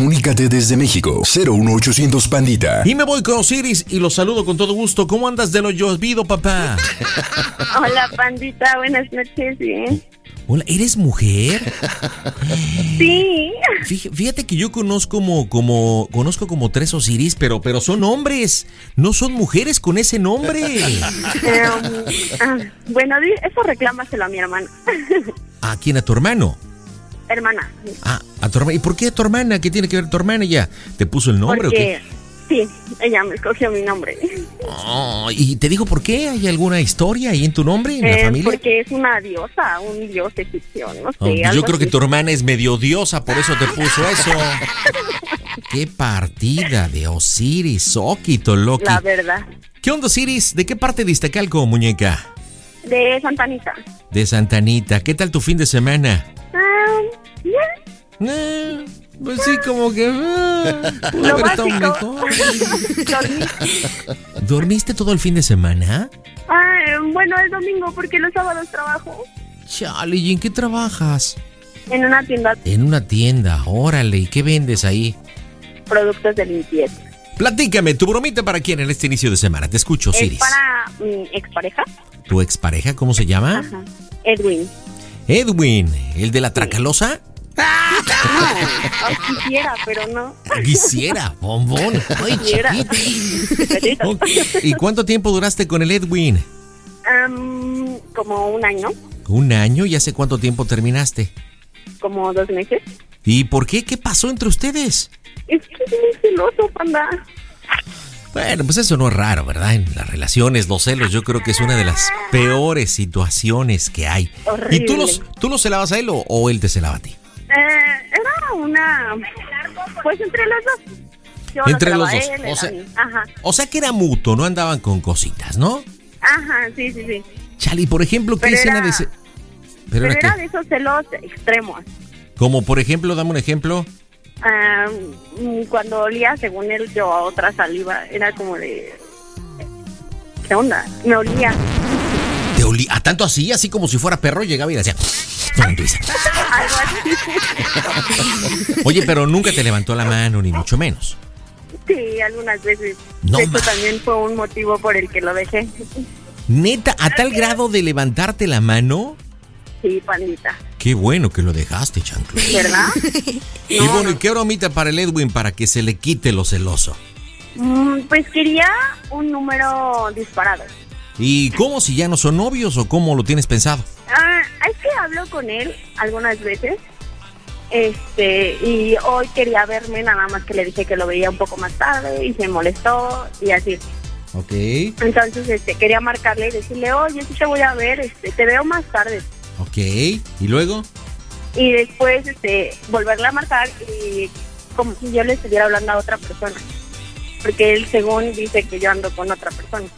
Comunícate desde México, 01800 Pandita. Y me voy con Osiris y los saludo con todo gusto. ¿Cómo andas de lo llovido, papá? Hola, pandita, buenas noches, bien. Hola, ¿eres mujer? Sí. Fí- Fíjate que yo conozco como, como, conozco como tres Osiris, pero, pero son hombres, no son mujeres con ese nombre. Ah, bueno, eso reclámaselo a mi hermana. ¿A quién? ¿A tu hermano? Hermana. Ah, a tu hermana. ¿Y por qué a tu hermana? ¿Qué tiene que ver tu hermana ya? ¿Te puso el nombre Porque, sí, ella me escogió mi nombre. o qué? Oh, ¿Y te dijo por qué? ¿Hay alguna historia ahí en tu nombre, en la familia? porque es una diosa, un dios egipcio, no sé. Oh, yo algo creo que tu hermana es medio diosa, por eso te puso eso. Qué partida de Osiris, Okito, Loki. La verdad. ¿Qué onda, Osiris? ¿De qué parte de Iztacalco, muñeca? De Santanita. De Santanita. ¿Qué tal tu fin de semana? Eh, pues sí, como que... pudo Lo haber estado básico. mejor. Dormí. ¿Dormiste todo el fin de semana? Ah, bueno, el domingo, porque los sábados trabajo Chale, ¿y en qué trabajas? en una tienda En una tienda, órale, ¿y qué vendes ahí? productos de limpieza. Platícame, tu bromita para quién en este inicio de semana. Te escucho, Es para mi expareja. ¿Tu expareja cómo se llama? Ajá. Edwin. Edwin, ¿el de la tracalosa? Oh, quisiera, pero no. Quisiera, bombón. Ay, Quisiera. ¿Y cuánto tiempo duraste con el Edwin? Am, como un año, Un año, ¿y hace cuánto tiempo terminaste? como dos meses. ¿Y por qué? ¿Qué pasó entre ustedes? Es que es muy celoso, panda. Bueno, pues eso no es raro, ¿verdad? En las relaciones, los celos, yo creo que es una de las peores situaciones que hay. ¿Y tú los, Horrible. tú los celabas a él o, o él te celaba a ti? Una. Pues entre los dos. Yo Entre celaba los dos, él, o sea-. Ajá. O sea que era mutuo, no andaban con cositas, ¿no? Ajá, sí, sí, sí. Chali, por ejemplo, ¿qué Pero escena era- de. Pero, ¿Pero era de esos celos extremos. Como por ejemplo, dame un ejemplo. Ah, mm, cuando olía, según él, yo a otra saliva, era como de... ¿Qué onda? Me olía. Te olí, a tanto así, así como si fuera perro, llegaba y le hacía... Así. Oye, pero nunca te levantó la mano, ni mucho menos. Sí, algunas veces. No ma- también fue un motivo por el que lo dejé. Neta, a tal grado de levantarte la mano, Sí, pandita. qué bueno que lo dejaste, chanclo. ¿Verdad? Y bueno, ¿y qué bromita para el Edwin para que se le quite lo celoso? Mm, pues quería un número disparado. ¿Y cómo si ya no son novios o cómo lo tienes pensado? Ah, es que hablo con él algunas veces. Este, y hoy quería verme, nada más que le dije que lo veía un poco más tarde y se molestó y así. Ok. Entonces, este, quería marcarle y decirle, oye, sí te voy a ver, este, te veo más tarde. Ok. ¿Y luego? Y después, este, volverle a marcar y como si yo le estuviera hablando a otra persona. Porque él, según, dice que yo ando con otra persona.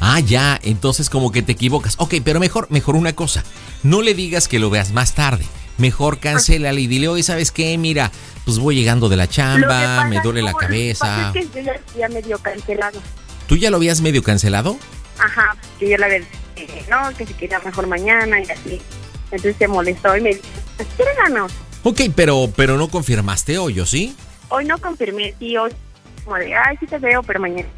Ah, ya, entonces como que te equivocas. Ok, pero mejor, mejor una cosa. No le digas que lo veas más tarde. Mejor cancélale y dile, oye, ¿sabes qué? Mira, pues voy llegando de la chamba, me duele la no, cabeza. es que yo ya, ya medio cancelado. ¿Tú ya lo habías medio cancelado? Ajá, que yo le había no, que si quería mejor mañana y así. Entonces se molestó y me dijo, "Pues, "Espéranos". Ok, pero, pero no confirmaste hoy, ¿o sí? Hoy no confirmé, sí, hoy como de, ay, sí te veo, pero mañana.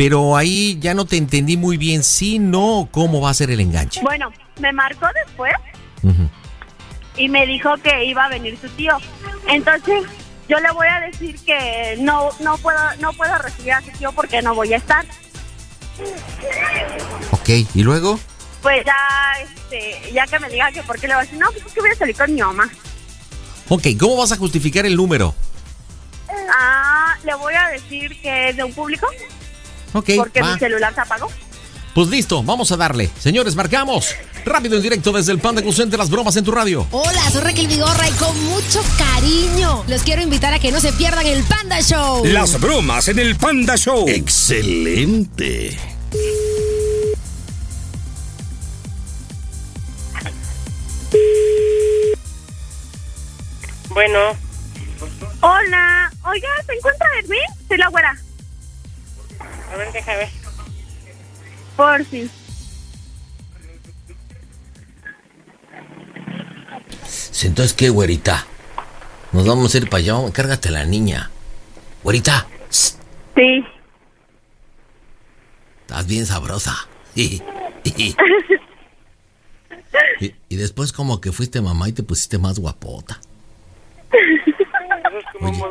Pero ahí ya no te entendí muy bien, sí, no, cómo va a ser el enganche. Bueno, me marcó después y me dijo que iba a venir su tío. Entonces yo le voy a decir que no no puedo no puedo recibir a su tío porque no voy a estar. Ok, ¿y luego? Pues ya, este, ya que me diga que por qué le voy a decir, no, pues es que voy a salir con mi mamá. Ok, ¿cómo vas a justificar el número? Ah, le voy a decir que es de un público Ok, porque va. mi celular se apagó. Pues listo, vamos a darle. Señores, marcamos. Rápido en directo desde el Panda Center las bromas en tu radio. Hola, soy Raquel Vigorra y con mucho cariño los quiero invitar a que no se pierdan el Panda Show. Las bromas en el Panda Show. Excelente. Bueno, Hola, oiga, ¿se encuentra Edwin? Soy la güera. A ver, deja ver. Por si. Entonces, ¿qué, güerita? Nos vamos a ir para allá. Cárgate a la niña. Güerita, Sí. estás bien sabrosa. y, y después como que fuiste mamá y te pusiste más guapota. Oye.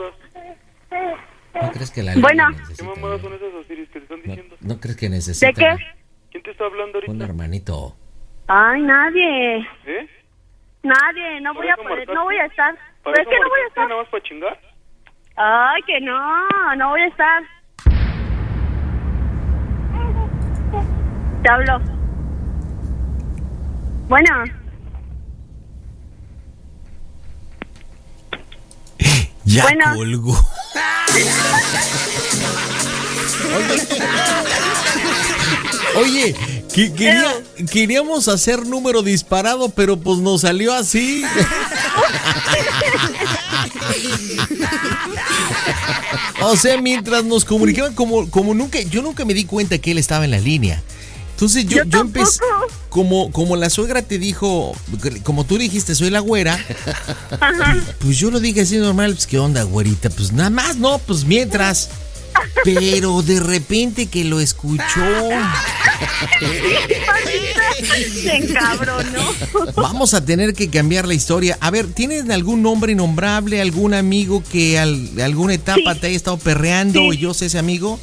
¿No crees que la Bueno. ¿Qué mamadas son esas Osiris que te están ¿No, diciendo? no crees que necesita ¿De qué? ¿Quién te está hablando un ahorita? hermanito? Ay, nadie. ¿Eh? Nadie, no ¿Por voy a poder, marcaste? no voy a estar. ¿Para ¿Pero es que no voy a estar? nada más para chingar? Ay, que no, no voy a estar. Te hablo. Bueno, Ya Bueno. colgó. Oye, que- quería- queríamos hacer número disparado, pero pues nos salió así. O sea, mientras nos comunicaban como, como nunca, yo nunca me di cuenta que él estaba en la línea. Entonces yo, Yo yo empecé, como, como la suegra te dijo, como tú dijiste, soy la güera, ajá. pues yo lo dije así normal, pues qué onda, güerita, pues nada más, no, pues mientras. Pero de repente que lo escuchó, vamos a tener que cambiar la historia. A ver, ¿tienes algún nombre innombrable, algún amigo que al, alguna etapa Sí. te haya estado perreando Sí. y yo sé ese amigo?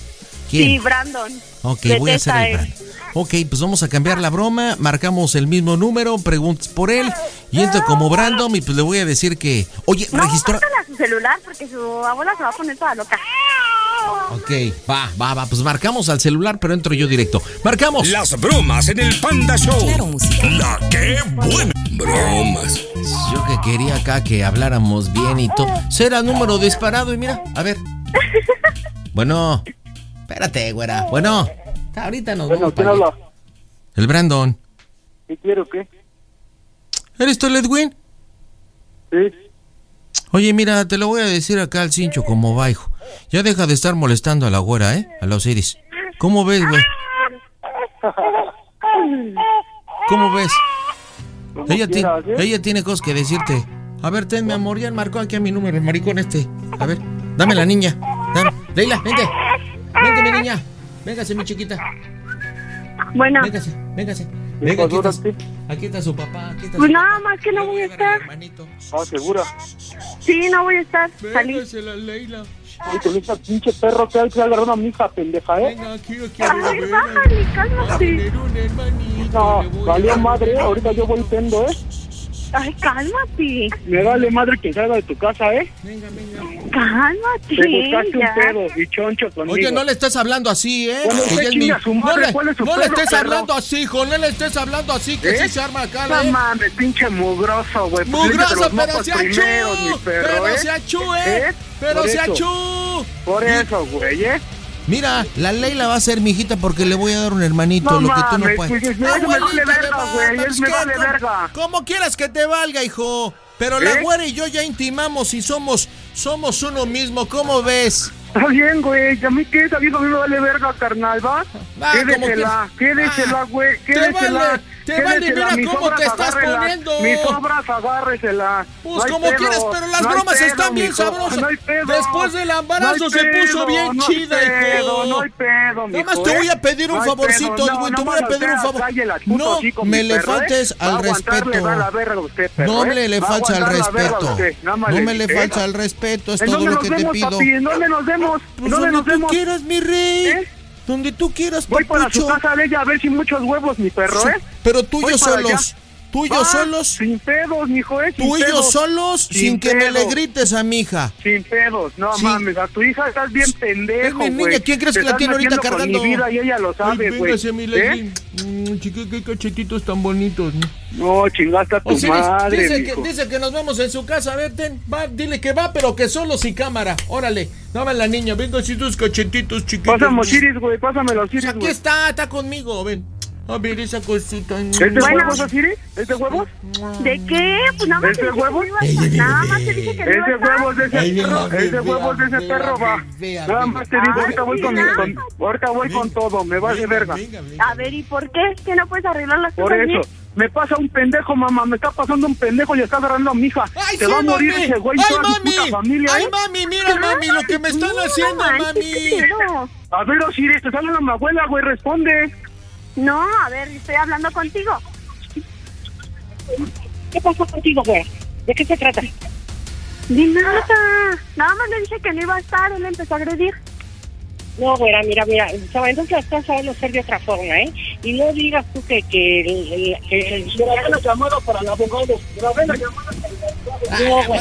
Sí. Brandon. Ok, voy a hacer el Tesa brand. Ok, pues vamos a cambiar la broma, marcamos el mismo número, preguntas por él y entro como Brandon y pues le voy a decir que, oye, No, registró... a su celular porque su abuela se va a poner toda loca. Ok, va, va, va, pues marcamos al celular, pero entro yo directo. ¡Marcamos! Las bromas en el Panda Show. Claro, música. La que buena. Bromas. Yo que quería acá que habláramos bien y todo. Será número disparado y mira, a ver. Bueno, espérate, güera. Bueno, ahorita nos Bueno, vamos. El Brandon. ¿Qué quiero qué? ¿Eres tú el Edwin? Sí. Oye, mira, te lo voy a decir acá al cincho como va, hijo. Ya deja de estar molestando a la güera, ¿eh? A los Osiris. ¿Cómo ves, güey? ¿Cómo ves? Como Ella, quieras, ¿eh? ella tiene cosas que decirte. A ver, ten, mi amor, ya marcó aquí a mi número, el maricón este. A ver, dame la niña. Dame. Leila, vente. Vente, mi niña. Véngase, mi chiquita. Bueno, Véngase, véngase. ¿Qué Venga, aquí está, aquí está su papá. Aquí está pues su nada papá. más que no voy a estar. hermanito. Ah, segura. Sí, no voy a estar. Salí. Véngase la Leila. Ay, con esa pinche perro que hay que agarrar a mi hija, pendeja, ¿eh? Venga, aquí, aquí. Ay, bájale, cálmate. un hermanito. No, valió madre, ahorita yo voy tendo, ¿eh? Ay, cálmate. Me vale madre que salga de tu casa, ¿eh? Venga, venga. Cálmate. Te buscaste ya. un pedo y choncho conmigo. Oye, no le estés hablando así, ¿eh? Bueno, usted mi- su madre, no le, ¿cuál es su no le estés perro? hablando así, hijo. No le estés hablando así, que ¿Eh? sí se arma acá, No ¿eh? mames, pinche mugroso, güey. Pues Mugroso, pero se achú. primeros, mi perro, Pero ¿eh? se achú, ¿eh? ¿Eh? Pero se achú. Por eso, güey, ¿eh? Mira, la Leila va a ser mi hijita porque le voy a dar un hermanito, No lo que tú no puedes. pues, es- eso me vale verga, güey, es me vale ¿Cómo- verga. ¿Cómo quieras que te valga, hijo? Pero la ¿Eh? güera y yo ya intimamos y somos, somos uno mismo, ¿cómo ves? Está bien, güey. ¿A mí qué? A mí no me vale verga, carnal, ¿va? Ah, Quédesela, quédesela, Ah, güey. Quédesela. vale, Te vale, mira cómo te estás agárrela. poniendo. Mis obras, agárresela. Pues No como pedo, quieras, pero las no bromas pedo, están bien mijo, sabrosas. no hay pedo. Después del embarazo se puso pedo, bien no hay chida, hijo. No hay pedo, Nada más mijo, te ¿eh? voy a pedir un favorcito, no, te voy a no, pedir un favor. No me le ¿eh? faltes al respeto. No ¿eh? me le a falta al respeto. No me le ¿eh? al respeto, es ¿En todo lo que te vemos, pido. ¿En dónde nos vemos? Pues ¿Dónde nos donde tú vemos? quieras, mi rey. Donde tú quieras, Voy para su papucho. casa de ella a ver si muchos huevos, mi perro, Sí, ¿eh? Pero tú y yo solos. allá. Yo Va, solos. Sin pedos, mijo, ¿eh? Y yo pedos. solos, sin, que me le grites a mi hija. Sin pedos, no mames, a tu hija estás bien pendejo, Es mi güey. niña, ¿quién crees Te que la tiene ahorita metiendo con cargando? mi vida y ella lo sabe, güey. véngase, mi ¿Eh? Mm, chiqui, qué cachetitos tan bonitos. ¿no? No, chingaste a tu madre, dice, mijo. que, dice que nos vemos en su casa. A ver, ten, va, dile que va, pero que solo sin cámara. Órale, dame la niña, venga así tus cachetitos chiquitos. Pásame Osiris, güey, pásame los Pues Osiris, aquí está, está conmigo, ven. A ver esa cosita. ¿Es de Bueno. huevos, Osiris? ¿Es de huevos? ¿De qué? Pues nada más ¿Es te de huevos? Nada más te dije que no Es de huevos de ese perro, es de huevos de ese perro, va. Nada más te digo, ahorita voy con, ahorita voy con todo, me vas de verga. A ver, ¿y por qué? ¿Que no puedes arreglar las Por cosas eso, bien? me pasa un pendejo, mamá, me está pasando un pendejo y está agarrando a mi hija. ¡Ay, Te sí, va a morir mami! ese güey y ¡Ay, mami! puta familia, ¡Ay, ¿eh? mami! Mira, mami, lo que me están No, haciendo, no mami. A ver, Osiris, te hablando mi abuela, güey, responde. No, a ver, estoy hablando contigo. ¿Qué pasó contigo, güey? ¿De qué se trata? Di nada. Nada más le dije que no iba a estar, él empezó a agredir. No, güera, mira, mira, sabiendo que estás sabiendo ser de otra forma, ¿eh? Y no digas tú que, que el... el, que el- Grabé la llamada para el abogado. Grabé la llamada para el abogado. No, güey.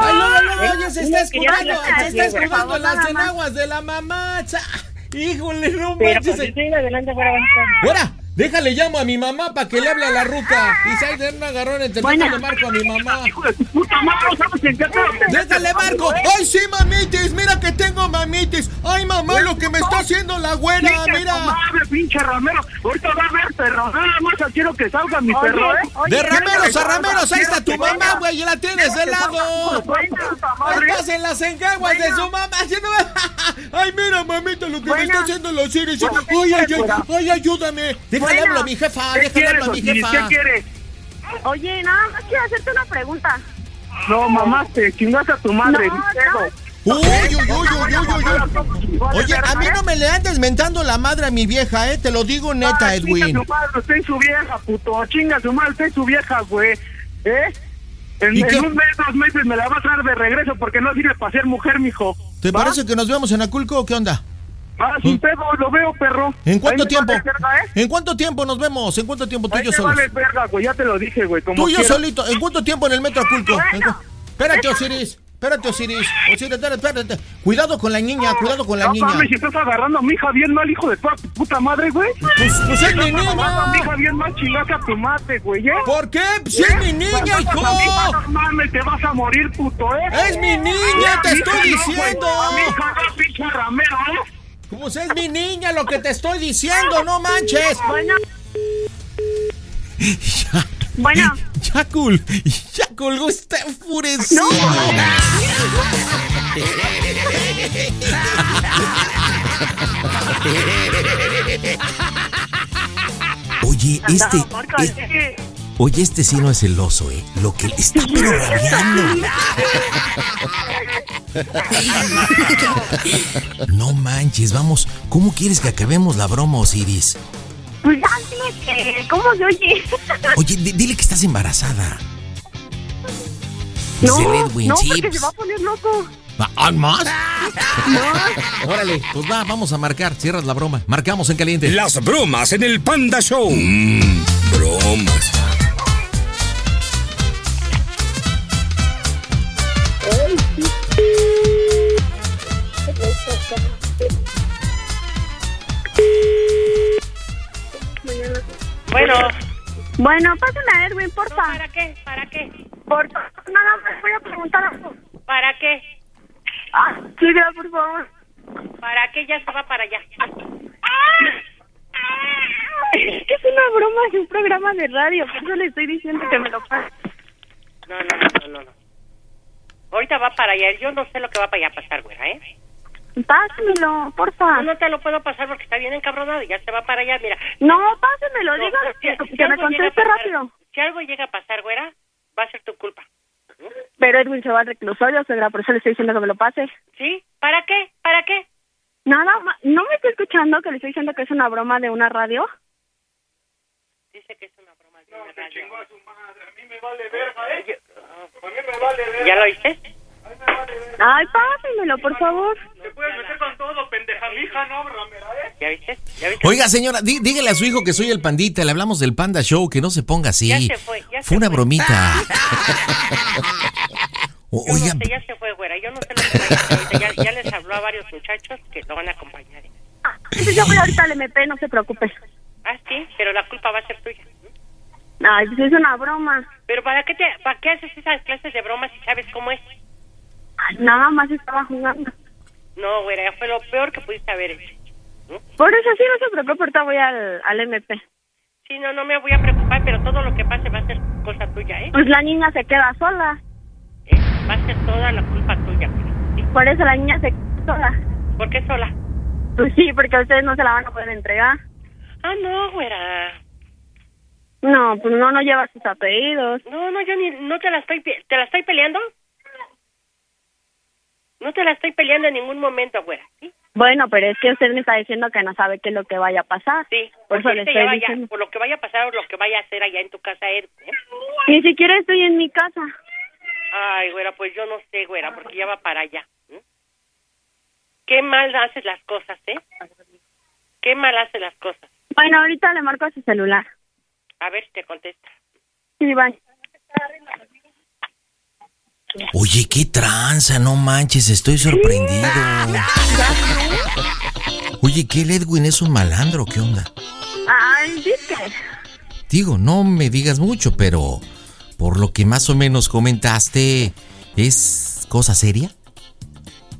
Ay, luego, luego, ya se está hablar se está favor, las enaguas de la mamá. Híjole, no Pero manches. pues estoy adelante, güera, avanza. Ahora, déjale llamo a mi mamá para que le hable a la ruca. Y se de un agarrón entre le marco a mi mamá. Hijo de tu puta madre, ¿sabes en qué te Déjale marco. ¡Ay, sí, mamitis! Mira que tengo mamitis. ¡Ay, mamá, lo que me está haciendo la güera! ¡Mira! madre, pinche ramero. Ahorita va a ver, perro. Nada más quiero que salga mi perro, ¿eh? De rameros a rameros, ahí está tu mamá, güey, ya la tienes de lado. Estás en las engaguas de su mamá haciendo... Ay, mira, mamita, lo que me está haciendo los Iris. Bueno, Ay, ay, fuera. ay, ay, ayúdame. Déjale Bueno. hablo a mi jefa, ¿Qué déjale hablo a mi jefa. ¿Qué quieres? Oye, nada más quiero hacerte una pregunta. No, mamá, te chingaste a tu madre. No, pedo. Uy, uy, uy, uy, uy, uy, uy. Oye, a mí no me le andes mentando la madre a mi vieja, ¿eh? Te lo digo neta, Ah, Chinga Edwin. su madre, usted su vieja, puto. Chinga su madre, usted su vieja, güey. ¿Eh? En, ¿Y en qué? un mes, dos meses me la va a traer de regreso porque no sirve para ser mujer, mijo. ¿Te ¿Va? parece que nos vemos en Aculco o qué onda? Ah, sin pedo, lo veo, perro. ¿En cuánto tiempo? verga, ¿eh? ¿En cuánto tiempo nos vemos? ¿En cuánto tiempo tú y yo solos? vale verga, güey, ya te lo dije, güey. Como Tú y yo solito. ¿En cuánto tiempo en el metro Aculco? Bueno. ¿En cu- Espérate, Osiris. Espérate, Osiris. Osiris, espérate, espérate. Cuidado con la niña, cuidado con la No niña. mames, si estás agarrando a mi hija bien mal, hijo de toda tu puta madre, güey. Pues, pues es mi agarrando a mi niña. hija bien mal, chingaste a tu madre, güey, ¿eh? ¿Por qué? Si es mi niña, Cuando hijo. No mames, te vas a morir, puto, ¿eh? Es mi niña, te A mi estoy hija no, diciendo. A mi hija no, pinche ramero, ¿eh? Pues es mi niña lo que te estoy diciendo, no manches. Bueno, Ya, bueno. ya, cul. Ya colgó, está enfurecido. Oye, este, No, Marco, es- es que- oye, este sí no es el oso, eh. Lo que está pero rabiando. No manches, vamos. ¿Cómo quieres que acabemos la broma, Osiris? Pues ya, dime que, ¿cómo se oye? Oye, di- dile que estás embarazada. No, Edwin, no, sí, porque pues. se va a poner loco. ¿Hay más? Órale, pues va, vamos a marcar. Cierras la broma. Marcamos en caliente. Las bromas en el Panda Show. Mmm, bromas. Bueno, Bueno, pásame a Erwin, porfa. ¿para qué? ¿Para qué? Por nada más voy a preguntar algo. ¿Para qué? Ah, siga, por favor. ¿Para qué ya se va para allá? Es que es una broma de un programa de radio, por eso le estoy diciendo que me lo pase. No, no, no, no, no. Ahorita va para allá. Yo no sé lo que va para allá a pasar, güera, ¿eh? Pásemelo, porfa. No, no te lo puedo pasar porque está bien encabronado y ya se va para allá, mira. No, pásemelo, No, dígale si- que, si que me a conteste pasar- rápido. Si algo llega a pasar, güera, va a ser tu culpa. Pero Edwin se va al reclusorio, suegra, por eso le estoy diciendo que me lo pase. ¿Sí? ¿Para qué? ¿Para qué? Nada más, ¿no me está escuchando que le estoy diciendo que es una broma de una radio? Dice que es una broma de una radio. ¿Ya lo oíste? Ay, pásemelo, por favor. ¿Ya viste? ¿Ya viste? Oiga, señora, dí- dígale a su hijo que soy el pandita, le hablamos del Panda Show, que no se ponga así. Ya se fue, ya se fue una fue. bromita. O- Oiga, no sé, ya se fue, güera. Yo no sé lo que vaya a hacer ahorita. Ya, ya les habló a varios muchachos que lo van a acompañar. Entonces yo voy ahorita al MP, no se preocupe. Ah, sí, pero la culpa va a ser tuya. Ay, pues es una broma. ¿Pero para qué, te, para qué haces esas clases de bromas si sabes cómo es? Nada más estaba jugando. No, güera, fue lo peor que pudiste haber hecho. Por eso sí, no se preocupe, ahorita voy al, al MP. Sí, no, no me voy a preocupar, pero todo lo que pase va a ser cosa tuya, ¿eh? Pues la niña se queda sola. ¿Eh? Va a ser toda la culpa tuya. ¿sí? Por eso la niña se queda sola. ¿Por qué sola? Pues sí, porque a ustedes no se la van a poder entregar. Ah, no, güera. No, pues no, no lleva sus apellidos. No, no, yo ni, no te la estoy, ¿te la estoy peleando? No te la estoy peleando en ningún momento, güera, ¿sí? Bueno, pero es que usted me está diciendo que no sabe qué es lo que vaya a pasar. Sí, Por eso le estoy ya vaya, diciendo. por lo que vaya a pasar o lo que vaya a hacer allá en tu casa, Ed, ¿eh? Ni siquiera estoy en mi casa. Ay, güera, pues yo no sé, güera, porque ya va para allá. ¿eh? Qué mal haces las cosas, ¿eh? Qué mal haces las cosas. Bueno, ahorita le marco a su celular. A ver si te contesta. Sí, bye. Oye, qué tranza, no manches, estoy sorprendido. Oye, que el Edwin es un malandro, ¿qué onda? Ay, dice. Digo, no me digas mucho, pero por lo que más o menos comentaste, ¿es cosa seria?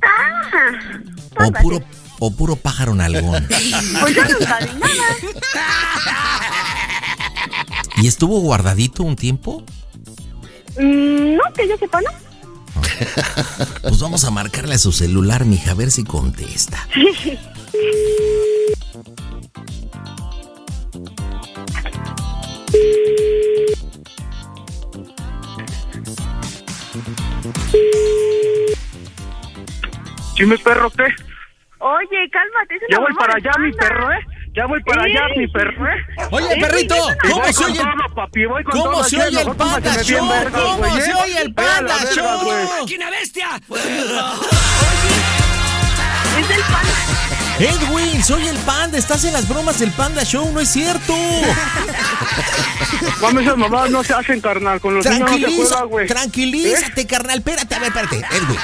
Ah, ¿O puro, o puro pájaro nalgón? pues yo nunca vi nada. ¿Y estuvo guardadito un tiempo? Mm, no, que yo sepa, ¿no? Pues vamos a marcarle a su celular, mija, a ver si contesta. ¿Sí, mi perro qué? Oye, cálmate. es una Ya voy para allá, mi perro, ¿eh? Ya voy para allá, mi perro, ¿eh? Oye, perrito, ¿cómo se oye el, ¿cómo se oye el Panda Show? ¿Cómo se ¿eh? oye el Panda Show? güey. Es el panda. Edwin, soy el Panda, estás en las bromas del Panda Show, no es cierto. Mami, esas mamadas no se hacen, carnal. Con los niños no se juega, güey. tranquilízate, carnal. Espérate, a ver, espérate. Edwin.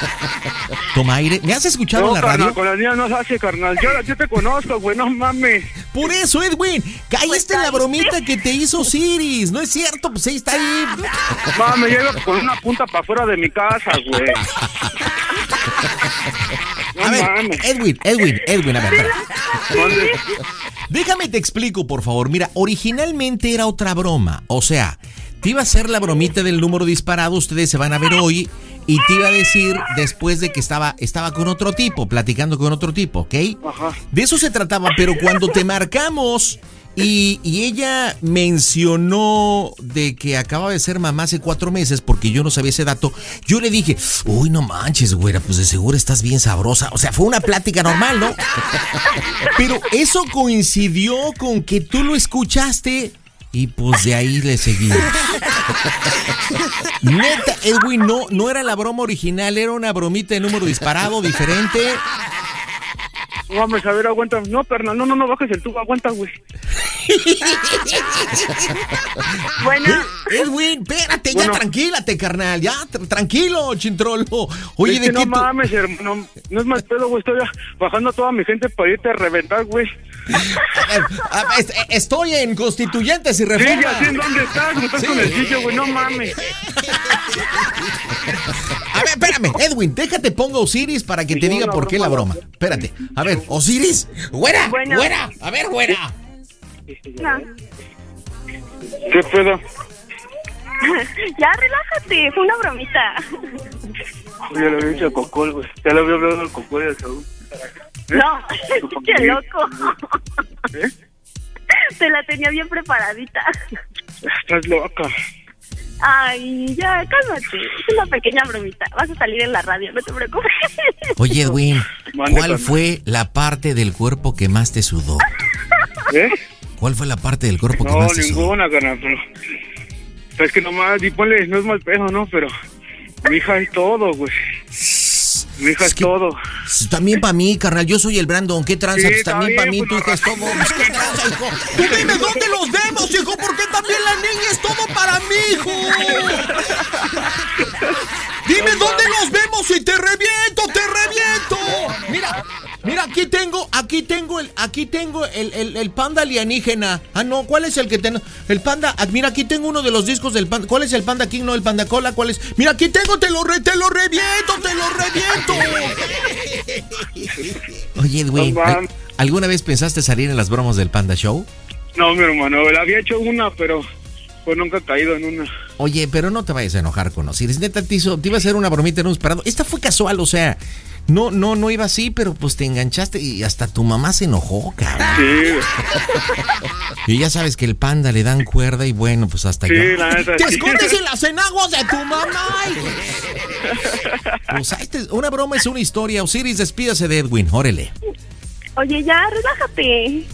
Toma aire. ¿Me has escuchado No, en la carnal, radio? con las niñas no se hace, carnal. Yo, yo te conozco, güey, no mames. Por eso, Edwin. Caíste Pues en la caíste. bromita que te hizo Siris. No es cierto, pues ahí está ahí. Mami, yo iba con una punta para afuera de mi casa, güey. A ver. Edwin, Edwin, Edwin, a ver. Déjame te explico, por favor. Mira, originalmente era otra broma. O sea, te iba a hacer la bromita del número disparado. Ustedes se van a ver hoy. Y te iba a decir después de que estaba, estaba con otro tipo, platicando con otro tipo, ¿ok? Ajá. De eso se trataba, pero cuando te marcamos y, y ella mencionó de que acababa de ser mamá hace cuatro meses, porque yo no sabía ese dato, yo le dije, uy, no manches, güera, pues de seguro estás bien sabrosa. O sea, fue una plática normal, ¿no? Pero eso coincidió con que tú lo escuchaste y pues de ahí le seguimos. Neta, Edwin, no, no era la broma original, era una bromita de número disparado, diferente. No mames, a ver, aguanta. No, carnal, no, no, no bajes el tubo, aguanta, güey. Bueno, Edwin, espérate, Bueno. ya tranquilate, carnal, ya, tr- tranquilo, chintrolo. Oye, es ¿de que no qué tú- mames, hermano. No es más pedo, güey. Estoy bajando a toda mi gente para irte a reventar, güey. Estoy en Constituyentes y Sí, Reforma. ya sé en dónde estás. Me estás Sí. con el sitio, güey. No mames. A ver, espérame, Edwin, déjate pongo Osiris para que te No, diga no, por qué la broma. Espérate, a ver, Osiris, güera, Bueno. güera, a ver, güera. no. ¿Qué pedo? ya relájate, fue una bromita. Ya le había dicho a Cocol, güey. Ya le había hablado al Cocol y al Saúl. No, qué loco. ¿Eh? Te la tenía bien preparadita. Estás loca. Ay, ya, cálmate. Es una pequeña bromita. Vas a salir en la radio, no te preocupes. Oye, Edwin, ¿cuál fue la parte del cuerpo que más te sudó? ¿Eh? ¿Cuál fue la parte del cuerpo que No, más te sudó? ninguna, carnal, pero... Es que nomás, y ponle, no es mal pedo, ¿no? Pero mi hija es todo, güey. Mi hija es, que- todo. También para mí, carnal. Yo soy el Brandon. ¿Qué tranza? Sí, Pues también para mí, bien, tu pues, hija es todo. Pues, ¿Qué tranza, hijo? Tú dime dónde los vemos, hijo. Porque también la niña es todo para mí, hijo. Dime dónde los vemos y te reviento, te reviento. Mira, mira, aquí tengo, aquí tengo el, aquí tengo el, el, el panda alienígena. Ah, no, ¿cuál es el que tengo? El panda, ah, mira, aquí tengo uno de los discos del panda. ¿Cuál es el panda king? No, el panda cola, ¿cuál es? Mira, aquí tengo, te lo re, te lo reviento, te lo reviento. Oye, Edwin. ¿alguna vez pensaste salir en las bromas del Panda Show? No, mi hermano, le había hecho una, pero pues nunca he caído en una. Oye, pero no te vayas a enojar con Osiris. Neta, te, hizo, te iba a hacer una bromita en un esperado. Esta fue casual, o sea, no, no, no iba así, pero pues te enganchaste y hasta tu mamá se enojó, cabrón. Sí, Y ya sabes que el panda le dan cuerda y bueno, pues hasta sí, yo. la neta. ¡Te sí. escondes en las enaguas de tu mamá! Pues ahí te- una broma es una historia. Osiris, despídase de Edwin, órale. Oye, ya, relájate.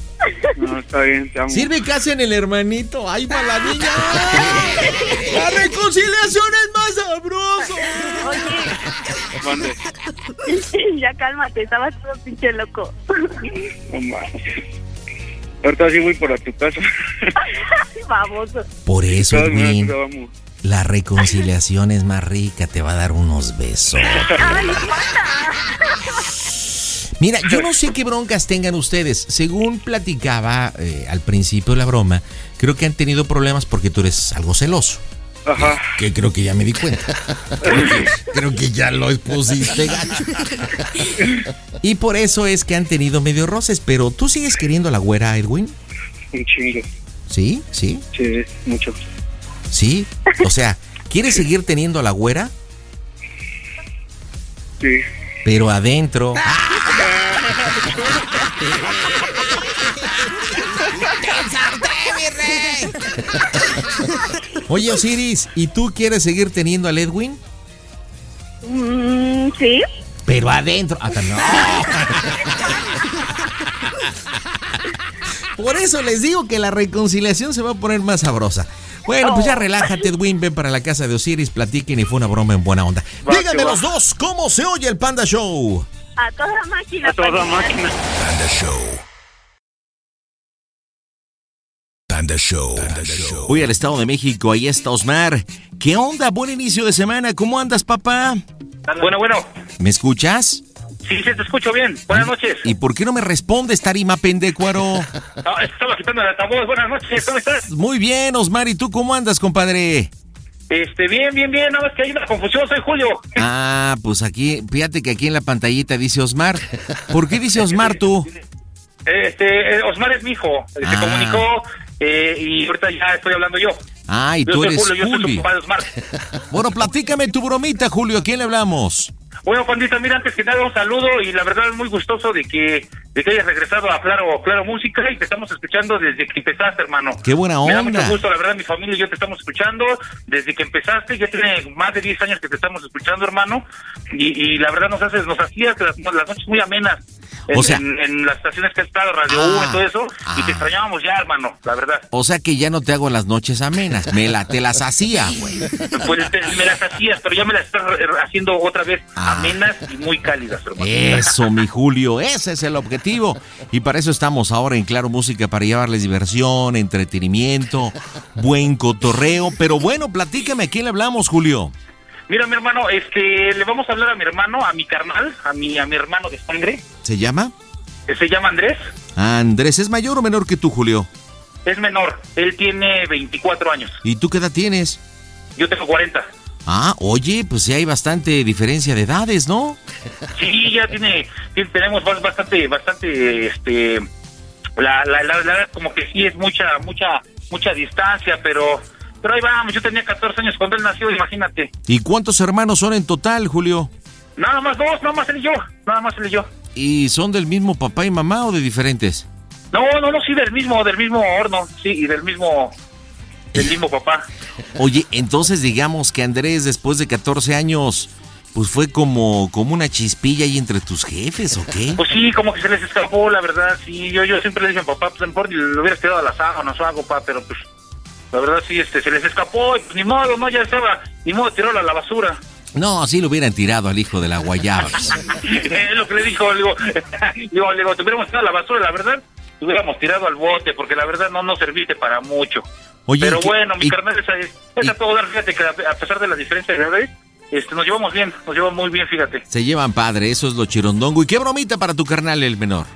No, está bien, te amo. Sirve que hacen el hermanito. ¡Ay, para la niña! ¡La reconciliación es más sabroso! Oye, Mande. ya cálmate, estabas todo pinche loco. No mames. Ahorita sí voy para tu casa. Baboso. Por eso, Edwin, la reconciliación es más rica. Te va a dar unos besos. Ay, mata. Mira, yo no sé qué broncas tengan ustedes. Según platicaba eh, al principio de la broma, creo que han tenido problemas porque tú eres algo celoso. Ajá. Que creo que ya me di cuenta. Creo que, creo que ya lo pusiste gacho. Y por eso es que han tenido medio roces. Pero tú sigues queriendo a la güera, Edwin. Un chingo. ¿Sí? ¿Sí? Sí, mucho. ¿Sí? O sea, ¿quieres seguir teniendo a la güera? Sí. Pero adentro. Oye, Osiris, ¿y tú quieres seguir teniendo al Edwin? Mm, sí. Pero adentro. Hasta no. Por eso les digo que la reconciliación se va a poner más sabrosa. Bueno, pues ya relájate, Edwin. Ven para la casa de Osiris, platiquen y fue una broma en buena onda. Díganme los dos, ¿cómo se oye el Panda Show? A toda máquina. A toda máquina. Panda Show. Panda Show. Panda Show. Voy al Estado de México, ahí está Osmar. ¿Qué onda? Buen inicio de semana. ¿Cómo andas, papá? Bueno, bueno. ¿Me escuchas? Sí, sí, te escucho bien. Buenas noches. ¿Y por qué no me respondes, Tarima Pendecuaro? Ah, estaba quitando el altavoz. Buenas noches. ¿Cómo estás? Muy bien, Osmar. ¿Y tú cómo andas, compadre? Este, bien, bien, bien. Nada más que hay una confusión. Soy Julio. Ah, pues aquí, fíjate que aquí en la pantallita dice Osmar. ¿Por qué dice Osmar tú? Este, eh, Osmar es mi hijo. Se Ah. comunicó eh, y ahorita ya estoy hablando yo. Ah, y yo tú soy eres Julio, yo soy tu papá de Osmar. Bueno, platícame tu bromita, Julio. ¿A quién le hablamos? Bueno, Pandita, mira, antes que nada un saludo y la verdad es muy gustoso de que, de que hayas regresado a Claro, Claro Música y te estamos escuchando desde que empezaste, hermano. Qué buena Me da onda. mucho gusto, la verdad, mi familia y yo te estamos escuchando desde que empezaste, ya tiene más de 10 años que te estamos escuchando, hermano, y, y la verdad nos haces, nos hacías las, las noches muy amenas. En, O sea- en, en las estaciones que estado, Radio Ah, U y todo eso, y ah. te extrañábamos ya, hermano, la verdad. O sea que ya no te hago las noches amenas. Me la, te las hacía, güey. Pues te- me las hacías, pero ya me las estás haciendo otra vez Ah. amenas y muy cálidas, hermano. Eso, mi Julio, ese es el objetivo. Y para eso estamos ahora en Claro Música, para llevarles diversión, entretenimiento, buen cotorreo. Pero bueno, platícame, ¿a quién le hablamos, Julio? Mira, mi hermano, este, le vamos a hablar a mi hermano, a mi carnal, a mi, a mi hermano de sangre. ¿Se llama? Eh, Se llama Andrés, Andrés, ¿es mayor o menor que tú, Julio? es menor, él tiene 24 años, ¿Y tú qué edad tienes? yo tengo 40. Ah, oye, pues sí hay bastante diferencia de edades, ¿no? Sí, ya tiene, tenemos bas- bastante, bastante, este, la, la, la, la como que sí es mucha, mucha, mucha distancia, pero, pero ahí vamos, yo tenía 14 años cuando él nació, imagínate. ¿Y cuántos hermanos son en total, Julio? Nada más dos, nada más él y yo, nada más él y yo. ¿Y son del mismo papá y mamá o de diferentes? No, no, no, sí, del mismo, del mismo horno, sí, y del mismo, del mismo papá. Oye, entonces digamos que Andrés después de 14 años, pues fue como, como una chispilla ahí entre tus jefes, ¿o qué? Pues sí, como que se les escapó, la verdad, sí, yo, yo siempre le dije a papá, pues a lo mejor le hubieras tirado a la sábana o algo, papá, pero pues, la verdad sí, este, se les escapó, y pues ni modo, no, ya estaba, ni modo, tirarlo a la basura. No, sí lo hubieran tirado al hijo de la guayaba. es lo que le dijo, le digo, digo, digo, te hubiéramos tirado a la basura, la verdad, te hubiéramos tirado al bote, porque la verdad no nos serviste para mucho. Oye, Pero ¿y qué- bueno, mi y- carnal es, es, a todo dar, fíjate que a pesar de la diferencia de edades, este, nos llevamos bien, nos llevamos muy bien, fíjate. Se llevan padre, eso es lo chirondongo. ¿Y qué bromita para tu carnal el menor?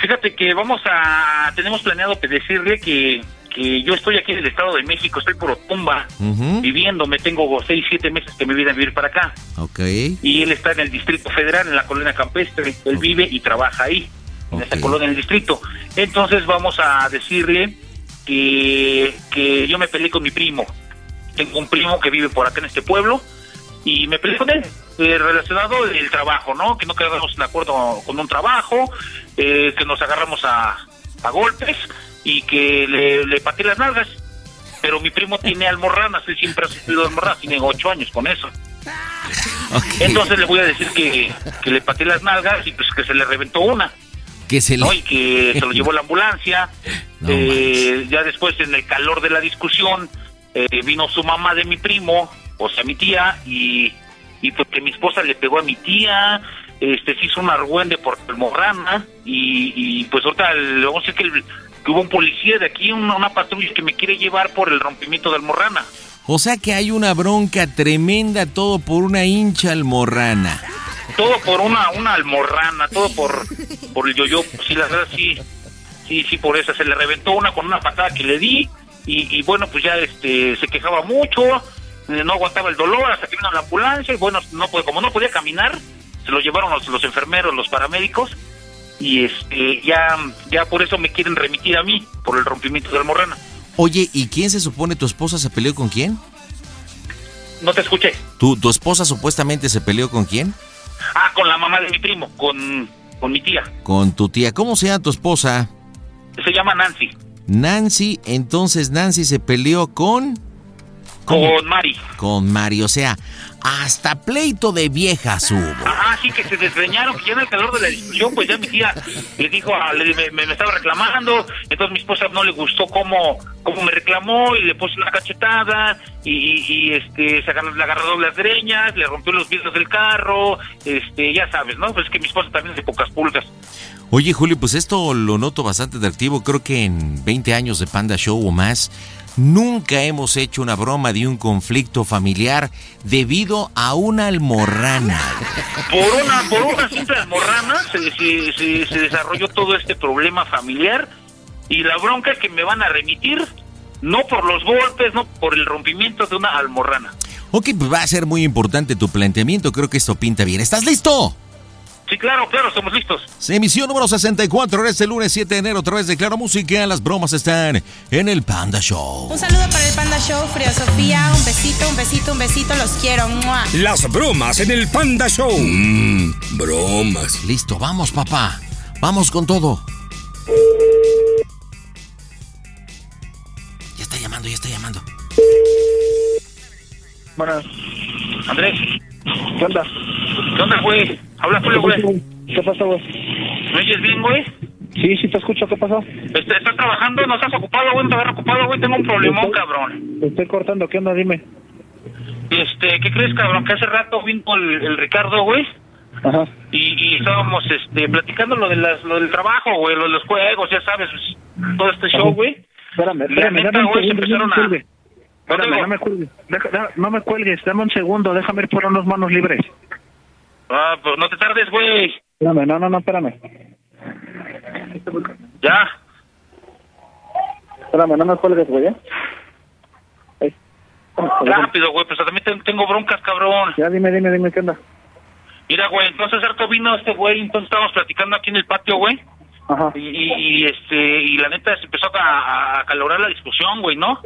Fíjate que vamos a, tenemos planeado que decirle que, que yo estoy aquí en el Estado de México, estoy por Otumba, Ujú. viviendo, me tengo seis, siete meses que me vine a vivir para acá. Ok. Y él está en el Distrito Federal, en la colonia campestre. Él vive y trabaja ahí, en esa Ok. colonia, en el distrito. Entonces vamos a decirle que, que yo me peleé con mi primo. Tengo un primo que vive por acá en este pueblo y me peleé con él eh, relacionado el trabajo, ¿no? Que no quedamos de acuerdo con un trabajo, eh, que nos agarramos a, a golpes y que le, le pateé las nalgas. Pero mi primo tiene almorranas, él siempre ha sufrido almorranas, tiene ocho años con eso. Entonces le voy a decir que, que le pateé las nalgas y pues que se le reventó una, que se le... ¿no? Y que se lo llevó la ambulancia. No Eh, ya después, en el calor de la discusión, eh, vino su mamá de mi primo, o sea, mi tía, y, y pues que mi esposa le pegó a mi tía, este se hizo un argüende por Morrana, y, y pues ahorita le vamos a decir que, el- que hubo un policía de aquí, una, una patrulla que me quiere llevar por el rompimiento de Almorrana. O sea que hay una bronca tremenda, todo por una hincha almorrana. todo por una una almorrana, todo por por el yoyo, sí la verdad sí, sí sí por eso se le reventó una con una patada que le di y, y bueno pues ya este se quejaba mucho, eh, no aguantaba el dolor hasta que vino la ambulancia y bueno no puede- como no podía caminar se lo llevaron los, los enfermeros, los paramédicos y este ya ya por eso me quieren remitir a mí por el rompimiento de la almorrana. Oye, ¿y quién se supone tu esposa se peleó con quién? No te escuché. ¿Tu, tu esposa supuestamente se peleó con quién? Ah, con la mamá de mi primo, con con mi tía. Con tu tía. ¿Cómo se llama tu esposa? Se llama Nancy. Nancy. Entonces Nancy se peleó con... ¿Cómo? Con Mari. Con Mari. O sea, hasta pleito de viejas hubo. Ah, sí, que se desgreñaron, que ya en el calor de la discusión, pues ya mi tía le dijo, a- le- me, me- me estaba reclamando, entonces mi esposa no le gustó cómo, cómo me reclamó y le puso una cachetada y, y- y, este, se agarró, le agarró las greñas, le rompió los vidrios del carro, este, ya sabes, ¿no? Pues es que mi esposa también es de pocas pulgas. Oye, Julio, pues esto lo noto bastante atractivo. Creo que en 20 años de Panda Show o más, nunca hemos hecho una broma de un conflicto familiar debido a una almorrana. Por una, por una simple almorrana se, se, se- se desarrolló todo este problema familiar y la bronca que me van a remitir, no por los golpes, no por el rompimiento de una almorrana. Ok, pues va a ser muy importante tu planteamiento. Creo que esto pinta bien. ¿Estás listo? Sí, claro, claro, estamos listos. Emisión número 64, este lunes 7 de enero, a través de Claro Música. Las bromas están en el Panda Show. Un saludo para el Panda Show, Fría Sofía. Un besito, un besito, un besito. Los quiero. ¡Mua! Las bromas en el Panda Show. Mmm, bromas. Listo, vamos, papá. Vamos con todo. Ya está llamando, ya está llamando. Bueno, Andrés, ¿qué onda? ¿qué onda, güey? Habla Julio, güey. ¿Qué pasó, güey? ¿Me oyes bien, güey? Sí, sí te escucho, ¿qué pasó? Este, ¿Estás trabajando? ¿No estás ocupado, güey? ¿No estás ocupado, güey? Tengo un problemón, cabrón. Te estoy cortando, ¿qué onda? Dime. Este, ¿qué crees, cabrón? Que hace rato vino el, el Ricardo, güey. Ajá. Y, y estábamos este, platicando lo, de las, lo del trabajo, güey, lo de los juegos, ya sabes, pues, todo este show, güey. Espérame, La espérame, un güey, se empezaron a... Espérame, no me cuelgues. Deja- deja- no me cuelgues, dame un segundo, déjame ir por unas manos libres. Ah, pues no te tardes, güey. Espérame, no, no, no, espérame. Ya. Espérame, no me cuelgues, güey, ¿eh? Rápido, güey, pues también ten- tengo broncas, cabrón. Ya, dime, dime, dime, ¿qué onda? Mira, güey, entonces harto vino este güey, entonces estábamos platicando aquí en el patio, güey. Ajá. Y, y, y, este y la neta se empezó a, a acalorar la discusión, güey, ¿no?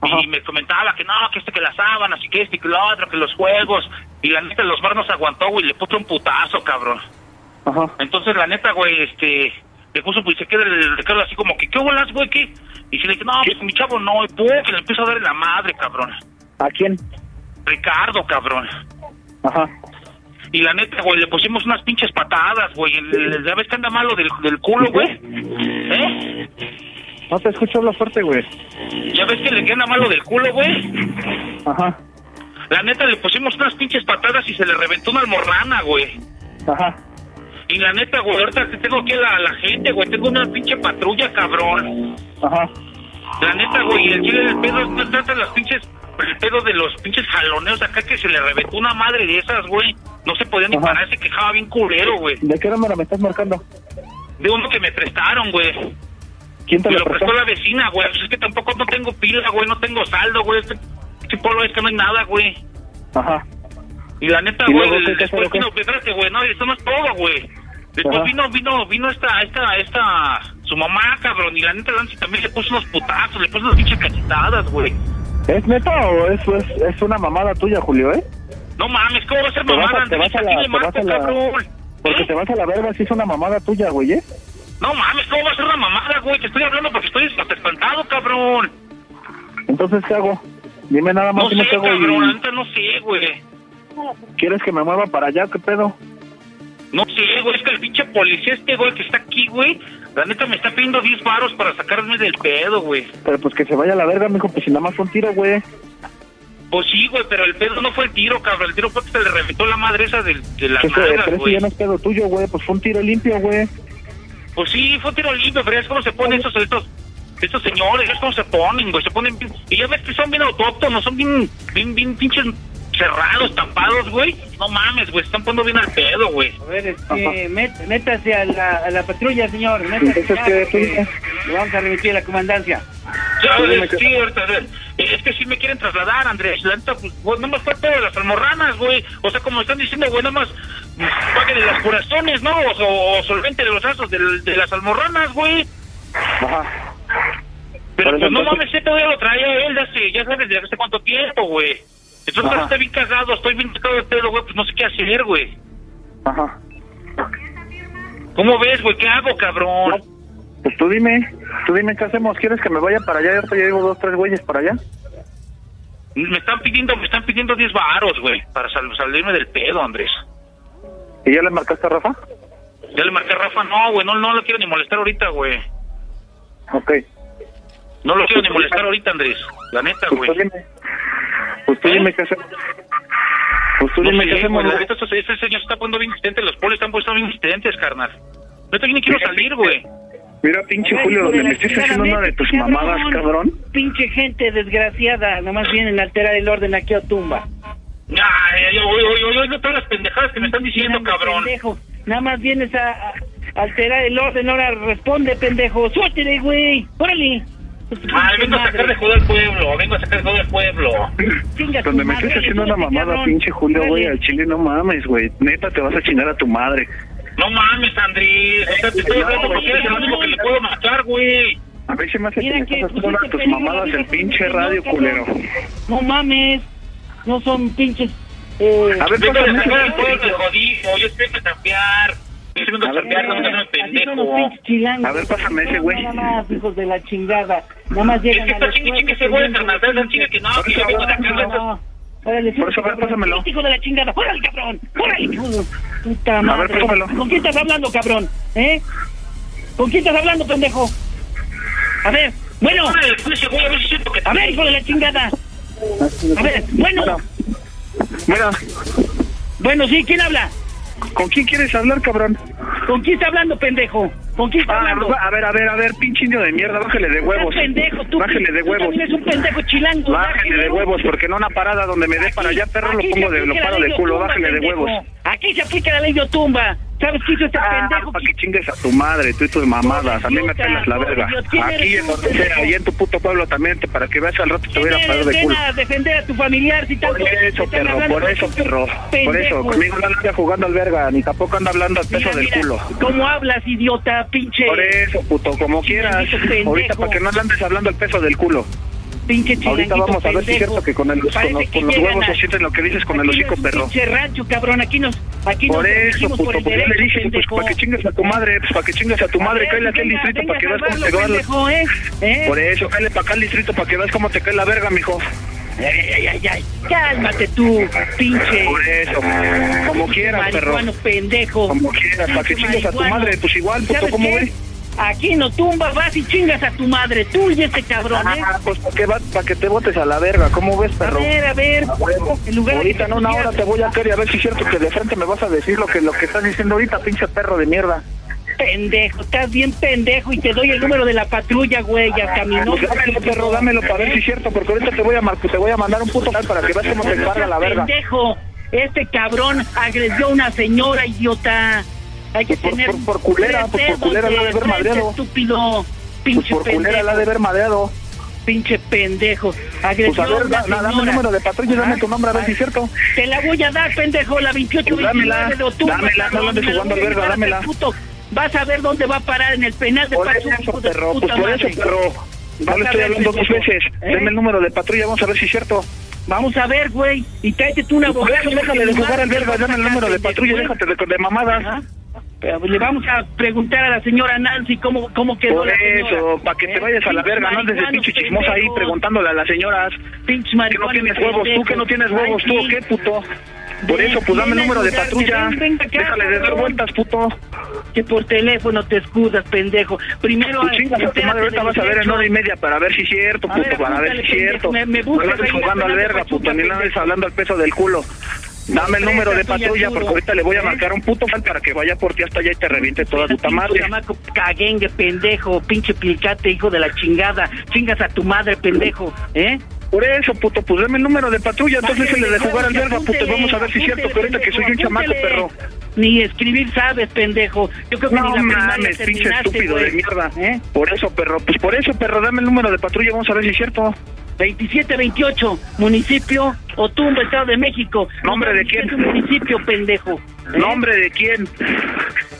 Ajá. Y me comentaba que no, que este que las sábanas y que este y que lo otro, que los juegos. Y la neta los bar no se aguantó, güey, le puso un putazo, cabrón. Ajá. Entonces, la neta, güey, este, le puso, pues, se queda el Ricardo así como que, ¿qué bolas, güey, qué? Y se le dice, no, pues, mi chavo no, y pum, que le empieza a dar la madre, cabrón. ¿A quién? Ricardo, cabrón. Ajá. Y la neta, güey, le pusimos unas pinches patadas, güey. ¿Ya ves que anda malo del, del culo, güey? ¿Eh? No te escucho hablar fuerte, güey. ¿Ya ves que le anda malo del culo, güey? Ajá. La neta, le pusimos unas pinches patadas y se le reventó una almorrana, güey. Ajá. Y la neta, güey, ahorita tengo aquí a la, la gente, güey, tengo una pinche patrulla, cabrón. Ajá. La neta, güey, el chile del pedo no trata las pinches, el pedo de los pinches jaloneos acá que se le reventó una madre de esas, güey. No se podía ni Ajá. parar, se quejaba bien culero, güey. ¿De qué número me estás marcando? De uno que me prestaron, güey. ¿Quién te Me lo prestó? la vecina, güey. Pues es que tampoco no tengo pila, güey, no tengo saldo, güey. Este, este polo es que no hay nada, güey. Ajá. Y la neta, ¿Y güey, luego el- después vino, espérate, güey, no, eso no es todo, güey. Después Ajá. vino, vino, vino esta, esta, esta, su mamá, cabrón, y la neta Nancy también le puso unos putazos, le puso unas pinches cachetadas, güey. ¿Es neta o es, es, es una mamada tuya, Julio, eh? No mames, ¿cómo va a ser Te vas mamada, a- te vas a la- te vas a la-. Porque ¿Eh? te vas a la verga si es una mamada tuya, güey, ¿eh? No mames, ¿cómo va a ser una mamada, güey? Te estoy hablando porque estoy espantado, cabrón. Entonces, ¿qué hago? Dime nada más No sé, qué hago cabrón, la y... neta no sé, güey. ¿Quieres que me mueva para allá? ¿Qué pedo? No sé, güey, es que el pinche policía este, güey, que está aquí, güey, la neta me está pidiendo 10 varos para sacarme del pedo, güey. Pero pues que se vaya a la verga, mijo, pues si nada más fue un tiro, güey. Pues sí, güey, pero el pedo no fue el tiro, cabrón. El tiro fue que se le reventó la madre esa de, de pero eso güey. ya no es pedo tuyo, güey, pues fue un tiro limpio, güey. Pues sí, fue tiro limpio, pero es como se ponen estos, estos, estos señores, es como se ponen, güey, se ponen bien- y ya ves que son bien autóctonos, son bien, bien, bien pinches cerrados, tapados, güey. No mames, güey, se están poniendo bien al pedo, güey. A ver, este, met- métase a la, a la patrulla, señor. Métase ya, ¿qué, porque le vamos a remitir a la comandancia. Ya, dime eh, sí, ahorita, a ver, eh, es que sí me quieren trasladar, Andrés. La neta, pues, güey, no más fue todo de las almorranas, güey. O sea, como están diciendo, güey, nada más pague de las curaciones, ¿no? O, o solvente de los asos de, de las almorranas, güey. Ajá. Pero pues no mames, ese pedo ya lo traía él de hace, ya sabes, de hace cuánto tiempo, güey. Entonces Ajá. está bien cagado, estoy bien tocado de pedo, güey, pues no sé qué hacer, güey. Ajá. ¿Cómo ves, güey? ¿Qué hago, cabrón? Pues tú dime, tú dime qué hacemos. ¿Quieres que me vaya para allá? Ahorita ya llevo dos, tres güeyes para allá. Me están pidiendo, me están pidiendo 10 varos, güey, para sal- salirme del pedo, Andrés. ¿Y ya le marcaste a Rafa? Ya le marqué a Rafa, no, güey, no, no lo quiero ni molestar ahorita, güey. Ok. No lo quiero ni molestar ahorita, Andrés. La neta, Pues güey. Pues tú ¿Eh? dime qué hacemos. Pues tú No dime qué hacemos. este, señor se está poniendo bien insistente, los polis están poniendo bien insistentes, carnal. Yo también quiero salir, güey. Mira, pinche A ver, Julio, donde me estés haciendo una de tus mamadas, cabrón. Pinche gente desgraciada, nomás vienen a alterar el orden aquí a tumba. Ay, oye, oye, oye, oye, todas las pendejadas que me están diciendo, cabrón. Pendejo, nada más vienes a, a alterar el orden, ahora responde, pendejo. Suéltele, güey, órale. Ay, vengo a sacar de joder al pueblo, vengo a sacar de joder al pueblo. Chinga Donde me estés haciendo una mamada, pinche Julio, güey, al chile no mames, güey. Neta, te vas a chingar a tu madre. No mames, Andrés. O sea, te estoy hablando porque eres el único que le puedo matar, güey. A ver si me hace que Mira me que estás haciendo tus mamadas la vida el de pinche radio, culero. No mames, no son pinches... Eh, A ver, Vengo a sacar al pueblo, jodido. Yo estoy a cambiar. A A ver. A pásame ese güey. Nada más, hijos de la chingada. Nada más Es llegan que a está los chingue chingue ese güey, carnal. Está chingue que no, que yo vengo de acá. No, no. Órale, Por eso, a ver, pásamelo. Hijo de la chingada. Órale, cabrón. Órale, puta A madre. ver, pásamelo. ¿Con quién estás hablando, cabrón? ¿Eh? ¿Con quién estás hablando, pendejo? A ver, bueno. Güey, a ver si siento que A ver, hijo de la chingada. A ver, bueno. Mira, Bueno, sí, ¿quién habla? ¿Con quién quieres hablar, cabrón? ¿Con quién está hablando, pendejo? ¿Con quién está Ah, hablando? a ver, a ver, a ver, pinche indio de mierda, bájale de huevos. Estás pendejo, tú. Bájale de tú huevos. también eres un pendejo chilango. Bájale de huevos, porque no una parada donde me dé para allá, perro, lo pongo de, lo paro de culo, bájale de huevos. Aquí se aplica la ley de Otumba. ¿Sabes qué hizo este Ah, pendejo? para que chingues a tu madre, tú y tus mamadas, a mí me pelas la verga. ¿quién Aquí en donde sea, en tu puto pueblo también, te- para que veas al rato te voy a parar de culo. a defender a tu familiar si tanto Por eso, perro, por eso, perro. Por pendejo. eso, conmigo no anda jugando al verga, ni tampoco anda hablando al peso Mira, del mira, culo. ¿Cómo hablas, idiota, pinche? Por eso, puto, como quieras. Ahorita para que no andes hablando al peso del culo. Pinche Ahorita chilanguito vamos a ver si es cierto que con, el, con, los, con los huevos se sienten lo que dices con el aquí hocico, perro. Pinche rancho, cabrón. Aquí nos Aquí Por nos eso, puto, por el pues yo le dije, pues para que chingues a tu madre, pues para que chingues a tu madre, cállate aquí al distrito para que veas cómo te pendejo, ¿eh? ¿Eh? Por eso, cállate para acá al distrito para que veas cómo te cae la verga, mijo. Ay, ay, ay, ay, cálmate tú, pinche. Por eso, como quieras, perro. pendejo. Como quieras, para que chingues a tu madre, pues igual, puto, ¿Sabes ¿cómo ves? Aquí no tumbas, vas y chingas a tu madre, tú y este cabrón, ¿eh? Ah, pues para que, va- pa' que te botes a la verga, ¿cómo ves, A perro? ver, a ver, en lugar de Ahorita en una hora te voy a caer y a ver si es cierto que de frente me vas a decir lo que lo que estás diciendo ahorita, pinche perro de mierda. Pendejo, estás bien pendejo y te doy el número de la patrulla, güey, ya caminó. Pues dámelo, perro, dámelo para ver si es cierto, porque ahorita te voy a mar- te voy a mandar un puto tal para que veas cómo te carga la verga. Pendejo, este cabrón agredió a una señora, idiota. Hay que Por- tener por- por culera, pues, por culera la de haber madreado. estúpido. Pues Pinche por culera la de haber madreado. Pinche pendejo. Agredió Pues a ver, da- da- dame el número de patrulla y dame tu nombre a ver si es cierto. Te la voy a dar, pendejo, la 28 Pues dámela, 29 de octubre. dámela, no andes jugando al verga, el dámela. puto. Vas a ver dónde va a parar en el penal de Por Pachuca, eso, hijo de perro, puta pues por eso, perro. No le estoy hablando dos veces. ¿Eh? Deme el número de patrulla, vamos a ver si es cierto. Vamos a ver, güey. Y tráete tú una Por abogada. eso déjale de jugar al verga, dame el número de patrulla, déjate de mamadas. Pero Le vamos a preguntar a la señora Nancy cómo, cómo quedó Por la señora. eso, para que te vayas a la verga, no andes de pinche chismosa ahí preguntándole a las señoras. Pinche Que no tienes huevos, tú pendejo. que no tienes huevos, Ay, tú. ¿qué puto? Por eso, pues dame el número de patrulla. Déjale de dar vueltas, puto. Que por teléfono te escudas, pendejo. Primero, Tú chingas a tu madre, ahorita vas a ver en hora y media para ver si es cierto, A puto, ver, para ver si es cierto. me- buscas jugando al verga, puto, ni nada hablando al peso del culo. Dame el número de patrulla, porque ahorita le voy a marcar un puto fan para que vaya por ti hasta allá y te reviente toda tu madre. chamaco caguengue, pendejo, pinche plicate, hijo de la chingada. Chingas a tu madre, pendejo, ¿eh? Por eso, puto, pues dame el número de patrulla, entonces se le de jugar al verga, puto, vamos a ver si es cierto, que ahorita que soy un chamaco, perro. Ni escribir sabes, pendejo. Yo creo que No ni la mames, pinche estúpido de mierda. ¿Eh? Por eso, perro, pues por eso, perro, dame el número de patrulla, vamos a ver si es cierto. 2728, municipio Otumba, Estado de México. ¿Nombre de quién? Municipio, pendejo. ¿Eh? ¿Nombre de quién?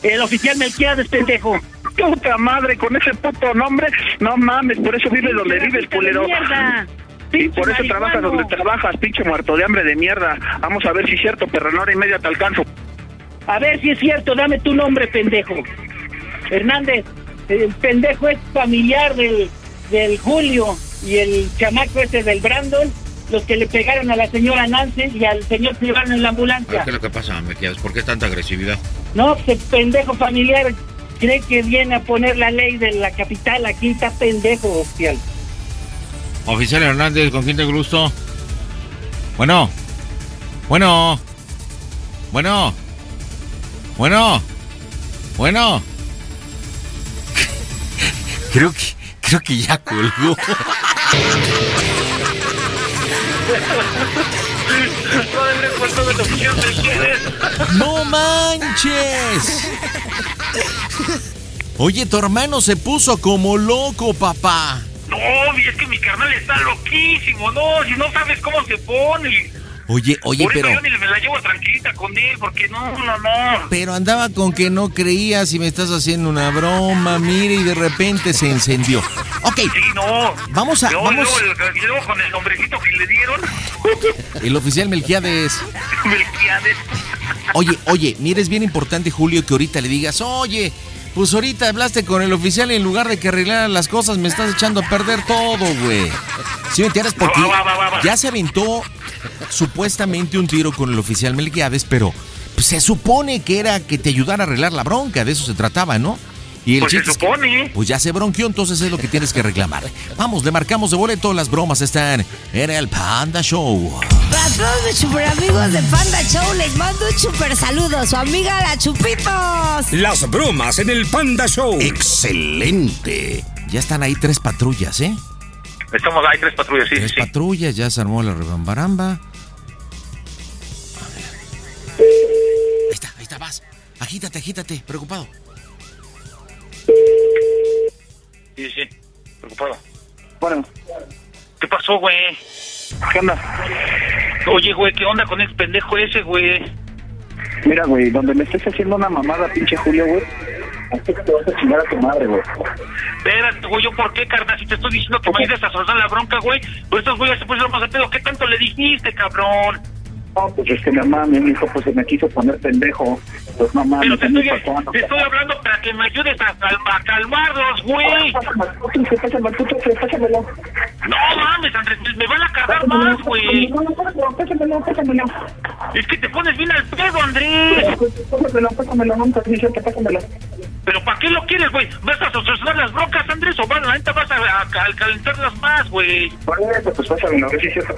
El oficial Melquiades, pendejo. Puta madre, con ese puto nombre, no mames, por eso vives donde vives, culero. mierda. Y por eso marihuano. trabajas donde trabajas, pinche muerto de hambre de mierda. Vamos a ver si es cierto, perro, en hora y media te alcanzo. A ver si es cierto, dame tu nombre, pendejo. Hernández, el pendejo es familiar del, del Julio y el chamaco ese del Brandon, los que le pegaron a la señora Nancy y al señor se llevaron en la ambulancia. ¿Qué es lo que pasa, Mejías? ¿Por qué tanta agresividad? No, el pendejo familiar cree que viene a poner la ley de la capital, aquí está pendejo, oficial. Oficial Hernández, ¿con quién te gusto? Bueno. Bueno. Bueno. Bueno. Bueno. Creo que, creo que ya colgó. ¡No manches! Oye, tu hermano se puso como loco, papá. No, es que mi carnal está loquísimo, no, si no sabes cómo se pone. Oye, oye, Por eso pero... yo ni me la llevo tranquilita con él, porque no, no, no. Pero andaba con que no creías y me estás haciendo una broma, mire, y de repente se encendió. Ok, Sí, no. Vamos a- Luego, vamos- Luego, el- luego con el nombrecito que le dieron, el oficial Melquiades. Melquiades. Oye, oye, mira, es bien importante, Julio, que ahorita le digas, oye, pues ahorita hablaste con el oficial y en lugar de que arreglaran las cosas, me estás echando a perder todo, güey. ¿Sí me entiendes? Porque ya se aventó supuestamente un tiro con el oficial Melquiades, pero pues, se supone que era que te ayudara a arreglar la bronca, de eso se trataba, ¿no? Y el Pues se chiste es que, supone. pues ya se bronqueó, entonces es lo que tienes que reclamar. Vamos, le marcamos de boleto, las bromas están en el Panda Show. Para todos mis super amigos de Panda Show, les mando un super saludo. Su amiga la Chupitos. Las bromas en el Panda Show. ¡Excelente! Ya están ahí tres patrullas, ¿eh? Estamos, hay tres patrullas, sí, Tres sí. patrullas, ya se armó la rebambaramba. A ver. Ahí está, ahí está, vas. Agítate, agítate, preocupado. Sí, sí, preocupado. Bueno, ¿Qué pasó, güey? ¿qué onda? Oye, güey, ¿qué onda con el pendejo ese, güey? Mira, güey, donde me estés haciendo una mamada, pinche Julio, güey. Así que te vas a chingar a tu madre, güey. Espérate, güey, ¿yo por qué, carnal? Si te estoy diciendo que me ayudes a soltar la bronca, güey. Pues estos güeyes se pusieron más de pedo. ¿Qué tanto le dijiste, cabrón? No, pues es que mi mamá, mi hijo, pues se me quiso poner pendejo. Pues mamá, Pero te estoy, pasando. te estoy hablando para que me ayudes a, calma- a calmarlos, güey. Pásamelo. No mames, Andrés, me- me van a cagar más, güey. Pásamelo, pásamelo. Es que te pones bien al pedo, Andrés. Pásamelo, pásamelo, no, pásamelo. Pero ¿para qué lo quieres, güey? ¿Vas a solucionar las broncas, Andrés? ¿O vas, la neta vas a, a- a calentarlas más, güey? Eso, pues pásamelo, es cierto.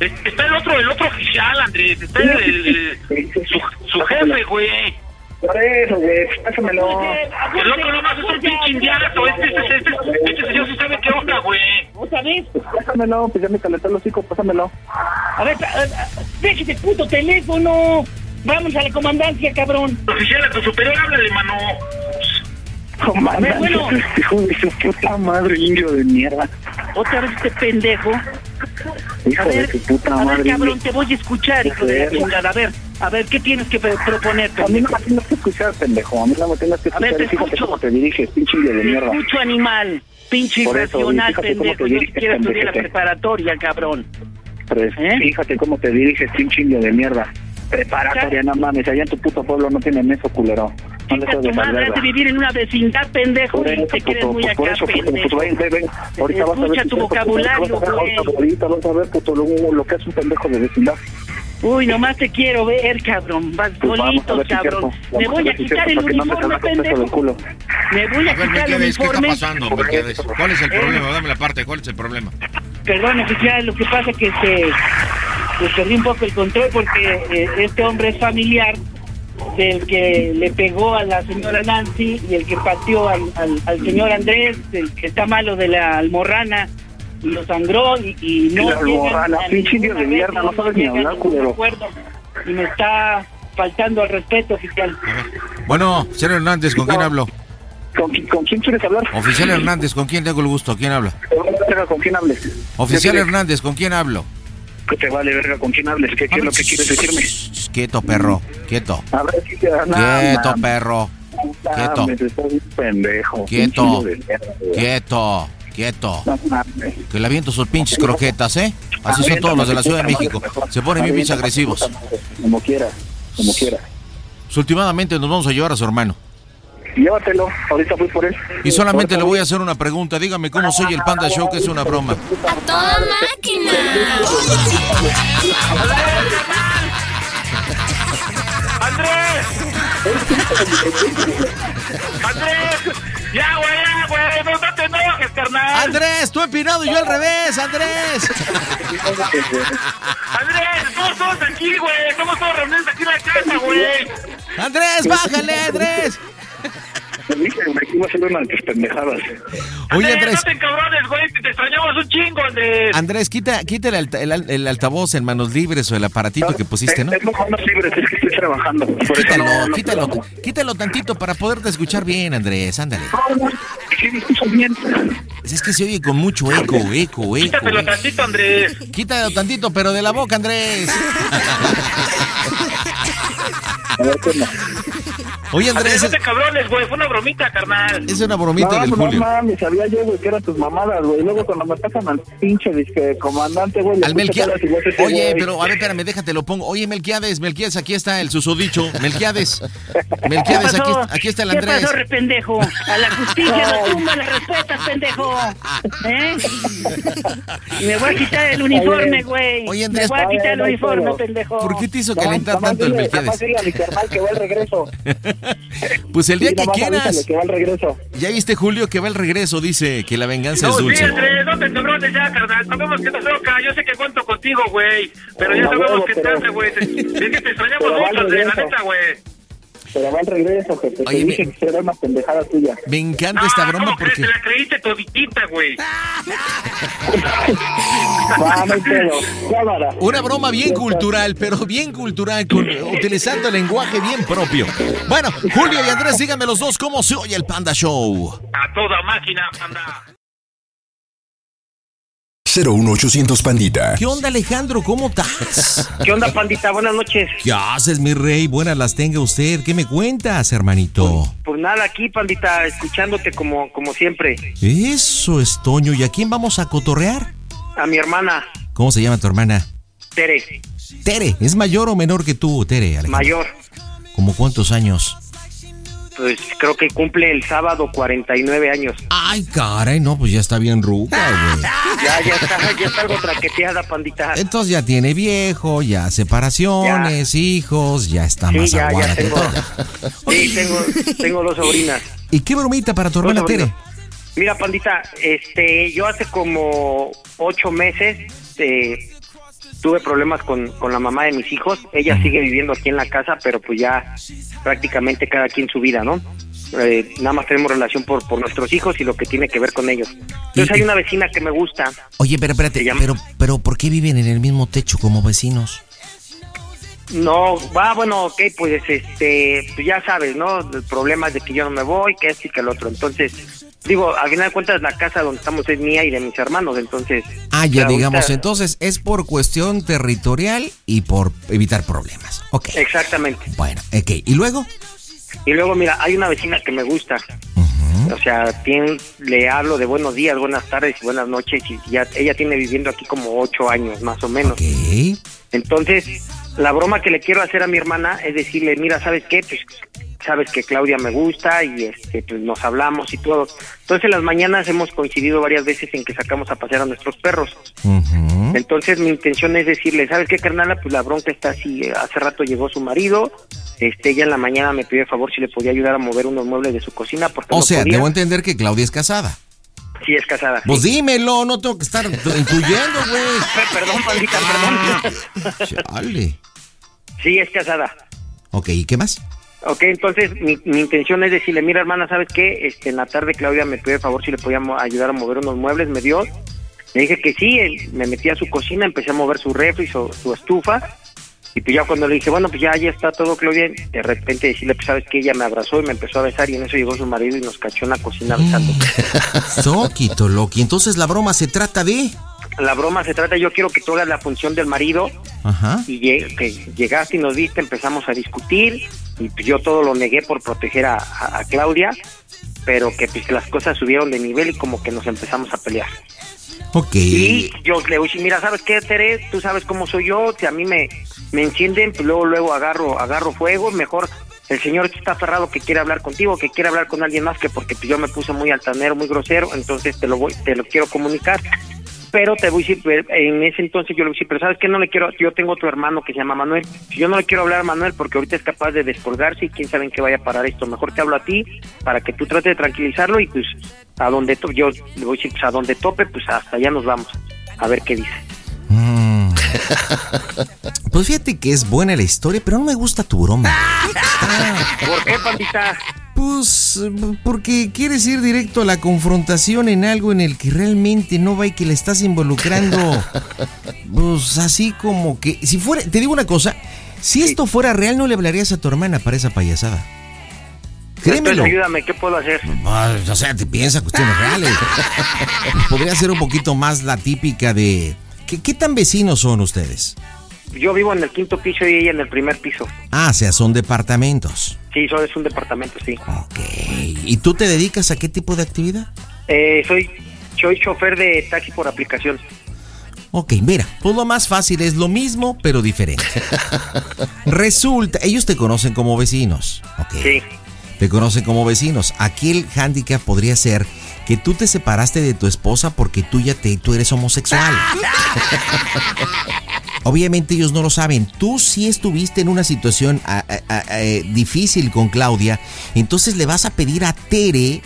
Es- Está el otro, el otro oficial, Andrés. Está el, el- el- su, su jefe, güey. Por eso, güey, pásamelo. El otro nomás es un pinche indiazo. Este, este, este, este señor sí sabe qué onda, güey. ¿Otra vez? Pues pásamelo, pues ya me calentó el hocico, pásamelo. A ver, a- a- deje ese puto teléfono. Vamos a la comandancia, cabrón. Oficial, a tu superior, háblale, mano. Comandante, bueno. hijo de su puta madre, indio de mierda. Otra vez este pendejo. Hijo A de ver, su puta a madre. ver, cabrón, te voy a escuchar, hijo de la chingada. A ver, a ver, ¿qué tienes que proponer, A mí no pendejo? me tienes que escuchar, pendejo. A mí no me tienes que A ver, escuchar. te escucho. cómo te diriges, pinche de mierda. escucho, animal. Pinche irracional, pendejo. Yo quiero estudiar la preparatoria, cabrón. Pues, ¿Eh? Fíjate cómo te diriges, pinche de mierda. Preparatoria, no mames. Allá en tu puto pueblo no tienen eso, culero. No tu madre, de vivir en una vecindad, pendejo, Por y eso, te puto, muy pues, por acá, eso, puto, pues pendejo. ven, ven, ven. Ahorita vas a ver Escucha si tu vocabulario, güey. Ahorita vas a ver, puto, lo, lo que es un pendejo de vecindad. Uy, nomás te quiero ver, cabrón. Vas Pues solito, si cabrón. cierto. Me voy a si quitar el uniforme, pendejo. Me voy a A ver, quitar el Melquiades, ¿qué está uniforme. pasando? ¿Cuál es el Eh. problema? Dame la parte, ¿cuál es el problema? Perdón, oficial, lo que pasa es que pues perdí un poco el control porque eh, este hombre es familiar del que le pegó a la señora Nancy y el que pateó al, al, al señor Andrés, el que está malo de la almorrana y lo sangró y, y no La almorrana, pinche de mierda, no sabes ni hablar, culero. acuerdo y me está faltando al respeto, oficial. Bueno, oficial Hernández, ¿con quién hablo? ¿Con, qui- ¿Con quién quieres hablar? Oficial Hernández, ¿con quién tengo el gusto? ¿Quién habla? Verga con quién hables. Oficial ¿Qué? Hernández, ¿con quién hablo? Que te vale verga con quién hables. ¿Qué, qué es lo que quieres decirme? Quieto, perro, quieto. A ver si te dan Quieto, perro. Quieto. Pendejo. Quieto. Quieto, quieto. Que le aviento sus pinches croquetas, ¿eh? Así son todos los de la Ciudad de México. Se ponen bien pinches agresivos. Como quieras, como quieras. Pues, últimamente nos vamos a llevar a su hermano. Llévatelo, ahorita voy por él. Y solamente le voy a hacer una pregunta. Dígame cómo soy el Panda Show, que es una broma. ¡A toda máquina! ¡Andrés! ¡Andrés! ¡Ya, güey, ya, güey! ¡No, no te enojes, carnal! Andrés, tú empinado y yo al revés, Andrés. ¡Andrés! ¡Somos todos aquí, güey! ¡Somos todos reunidos aquí en la casa, güey! Andrés, bájale, Andrés. Que iba a ser una de tus pendejadas. Oye, ¡No Andrés. te encabrones, güey! ¡Te extrañamos un chingo, Andrés! Andrés, quita, quita el, alta- el al- el altavoz en manos libres o el aparatito que pusiste, ¿no? Tengo manos libres, es que estoy trabajando. Por eso Quítalo, no- no quítalo, quítalo tantito para poderte escuchar bien, Andrés, ándale. Sí, me bien. Es que se oye con mucho eco, eco, eco. Quítatelo eco. tantito, Andrés. Quítalo tantito, pero de la boca, Andrés. A ver, ¿qué no? Oye, Andrés, Andrés, no te cabrones, güey. Fue una bromita, carnal. es una bromita no, del no Julio. mames, sabía yo, güey, que eran tus mamadas, güey. Luego cuando me pasan al pinche disque comandante, güey, Al Melquiades. Oye, güey. pero a ver, espérame, déjate lo pongo. Oye, Melquiades, Melquiades, aquí está el susodicho. Melquiades. Melquiades, ¿Qué aquí, pasó? aquí está el ¿Qué Andrés. pasó, re pendejo? A la justicia no tumba, la respetas, pendejo. ¿Eh? Me voy a quitar el uniforme, güey. Oye, Andrés, Me voy a quitar el no uniforme, pendejo. ¿Por qué te hizo No, calentar tanto el Melquiades? nomás dile a mi carnal que va al regreso. Pues el día Sí, que quieras. que va al regreso. Ya viste, Julio, que va el regreso, dice que la venganza es No, sí, dulce. Andrés, no te cabrones ya, carnal. Sabemos que te toca. Yo sé que cuento contigo, güey. Pero ya No, sabemos huevo, que pero- hace, güey. Es que te extrañamos mucho, Andrés, la neta, güey. Pero va al regreso, jefe. Te Oye, dije me- que era una pendejada tuya. Me encanta No, esta broma porque... Te la creíste toditita, güey. Va, no hay pedo. Cámara. Una broma bien cultural, pero bien cultural, con, utilizando el lenguaje bien propio. Bueno, Julio y Andrés, díganme los dos cómo se oye el Panda Show. A toda máquina, anda. 01800 Pandita. ¿Qué onda, Alejandro? ¿Cómo estás? ¿Qué onda, pandita? Buenas noches. ¿Qué haces, mi rey? Buenas las tenga usted. ¿Qué me cuentas, hermanito? Pues nada, aquí, pandita, escuchándote como, como siempre. Eso es Toño. ¿Y a quién vamos a cotorrear? A mi hermana, ¿Cómo se llama tu hermana? Tere. Tere, ¿es mayor o menor que tú, Tere? Alejandro? Mayor. ¿Como cuántos años? Pues creo que cumple el sábado 49 años. Ay, caray, no, pues ya está bien ruca, güey. Ya, ya está, ya está algo traqueteada, pandita. Entonces ya tiene viejo, ya separaciones, hijos, ya está Sí, más ya, aguada ya tengo. Sí, tengo, tengo dos sobrinas. ¿Y qué bromita para tu Dos hermana Tere? Mira, pandita, este, yo hace como ocho meses eh, tuve problemas con, con la mamá de mis hijos. Ella sigue viviendo aquí en la casa, pero pues ya prácticamente cada quien su vida, ¿no? Eh, nada más tenemos relación por, por nuestros hijos y lo que tiene que ver con ellos. Entonces hay una vecina que me gusta. Oye, pero espérate, pero, pero ¿por qué viven en el mismo techo como vecinos? No, va, bueno, ok, pues este, pues ya sabes, ¿no? El problema es de que yo no me voy, que esto y que el otro. Entonces, digo, al final de cuentas la casa donde estamos es mía y de mis hermanos, entonces... Ah, ya digamos, entonces es por cuestión territorial y por evitar problemas. Ok, Exactamente. bueno, ok. ¿Y luego? Y luego, mira, hay una vecina que me gusta. O sea, tiene- le hablo de buenos días, buenas tardes y buenas noches. Y ya ella tiene viviendo aquí como ocho años, más o menos. Entonces, la broma que le quiero hacer a mi hermana es decirle, mira, ¿sabes qué? Pues sabes que Claudia me gusta y este pues nos hablamos y todo. Entonces, en las mañanas hemos coincidido varias veces en que sacamos a pasear a nuestros perros. Entonces mi intención es decirle, ¿sabes qué, carnala? Pues la bronca está así. eh, Hace rato llegó su marido. Este, ella en la mañana me pidió el favor si le podía ayudar a mover unos muebles de su cocina porque O no sea, podía. debo entender que Claudia es casada. Sí, es casada. Pues dímelo, no tengo que estar intuyendo, güey. Perdón, pandita, perdón. Chale. Sí, es casada. Ok, ¿y qué más? Ok, entonces mi, mi intención es decirle, mira hermana, ¿sabes qué? Este, en la tarde Claudia me pidió el favor si le podía mo- ayudar a mover unos muebles, me dio. Le dije que sí, él- me metí a su cocina, empecé a mover su refri, su, su estufa. Y pues ya cuando le dije, bueno, pues ya, ya está todo, Claudia, de repente decirle, pues sabes que ella me abrazó y me empezó a besar y en eso llegó su marido y nos cachó en la cocina besando. Soquito, Loki. Entonces la broma se trata de. La broma se trata, yo quiero que tú hagas la función del marido Ajá. y que llegaste y nos viste, empezamos a discutir y yo todo lo negué por proteger a, a- a Claudia, pero que pues las cosas subieron de nivel y como que nos empezamos a pelear. Ok. Y yo le dije, mira, ¿sabes qué, Tere? Tú sabes cómo soy yo, si a mí me, me encienden, pues luego, luego agarro, agarro fuego, mejor el señor que está aferrado que quiere hablar contigo, que quiere hablar con alguien más, que porque pues, yo me puse muy altanero, muy grosero, entonces te lo voy, te lo quiero comunicar. Pero te voy a decir, en ese entonces yo le voy a decir, pero ¿sabes qué? No le quiero, yo tengo otro hermano que se llama Manuel, yo no le quiero hablar a Manuel porque ahorita es capaz de descolgarse y quién sabe en qué vaya a parar esto, mejor te hablo a ti para que tú trates de tranquilizarlo y pues a donde yo le voy a decir, pues a donde tope, pues hasta allá nos vamos, a ver qué dice. Pues fíjate que es buena la historia, pero no me gusta tu broma. ¿Por qué, pandita? Pues porque quieres ir directo a la confrontación en algo en el que realmente no va y que le estás involucrando. Pues así como que si fuera, te digo una cosa, si esto fuera real no le hablarías a tu hermana para esa payasada. Créemelo. Entonces ayúdame, ¿qué puedo hacer? O sea, te piensa cuestiones reales. Podría ser un poquito más la típica de ¿qué, qué tan vecinos son ustedes? Yo vivo en el quinto piso y ella en el primer piso. Ah, o sea, son departamentos. Sí, solo es un departamento, sí. ¿Y tú te dedicas a qué tipo de actividad? Eh, soy, soy chofer de taxi por aplicación. Ok, mira, pues lo más fácil es lo mismo, pero diferente. Resulta, ellos te conocen como vecinos. Ok. Sí. Te conocen como vecinos. Aquí el hándicap podría ser que tú te separaste de tu esposa porque tú ya te, tú eres homosexual. Obviamente ellos no lo saben. Tú sí estuviste en una situación a- a- a- eh, difícil con Claudia. Entonces le vas a pedir a Tere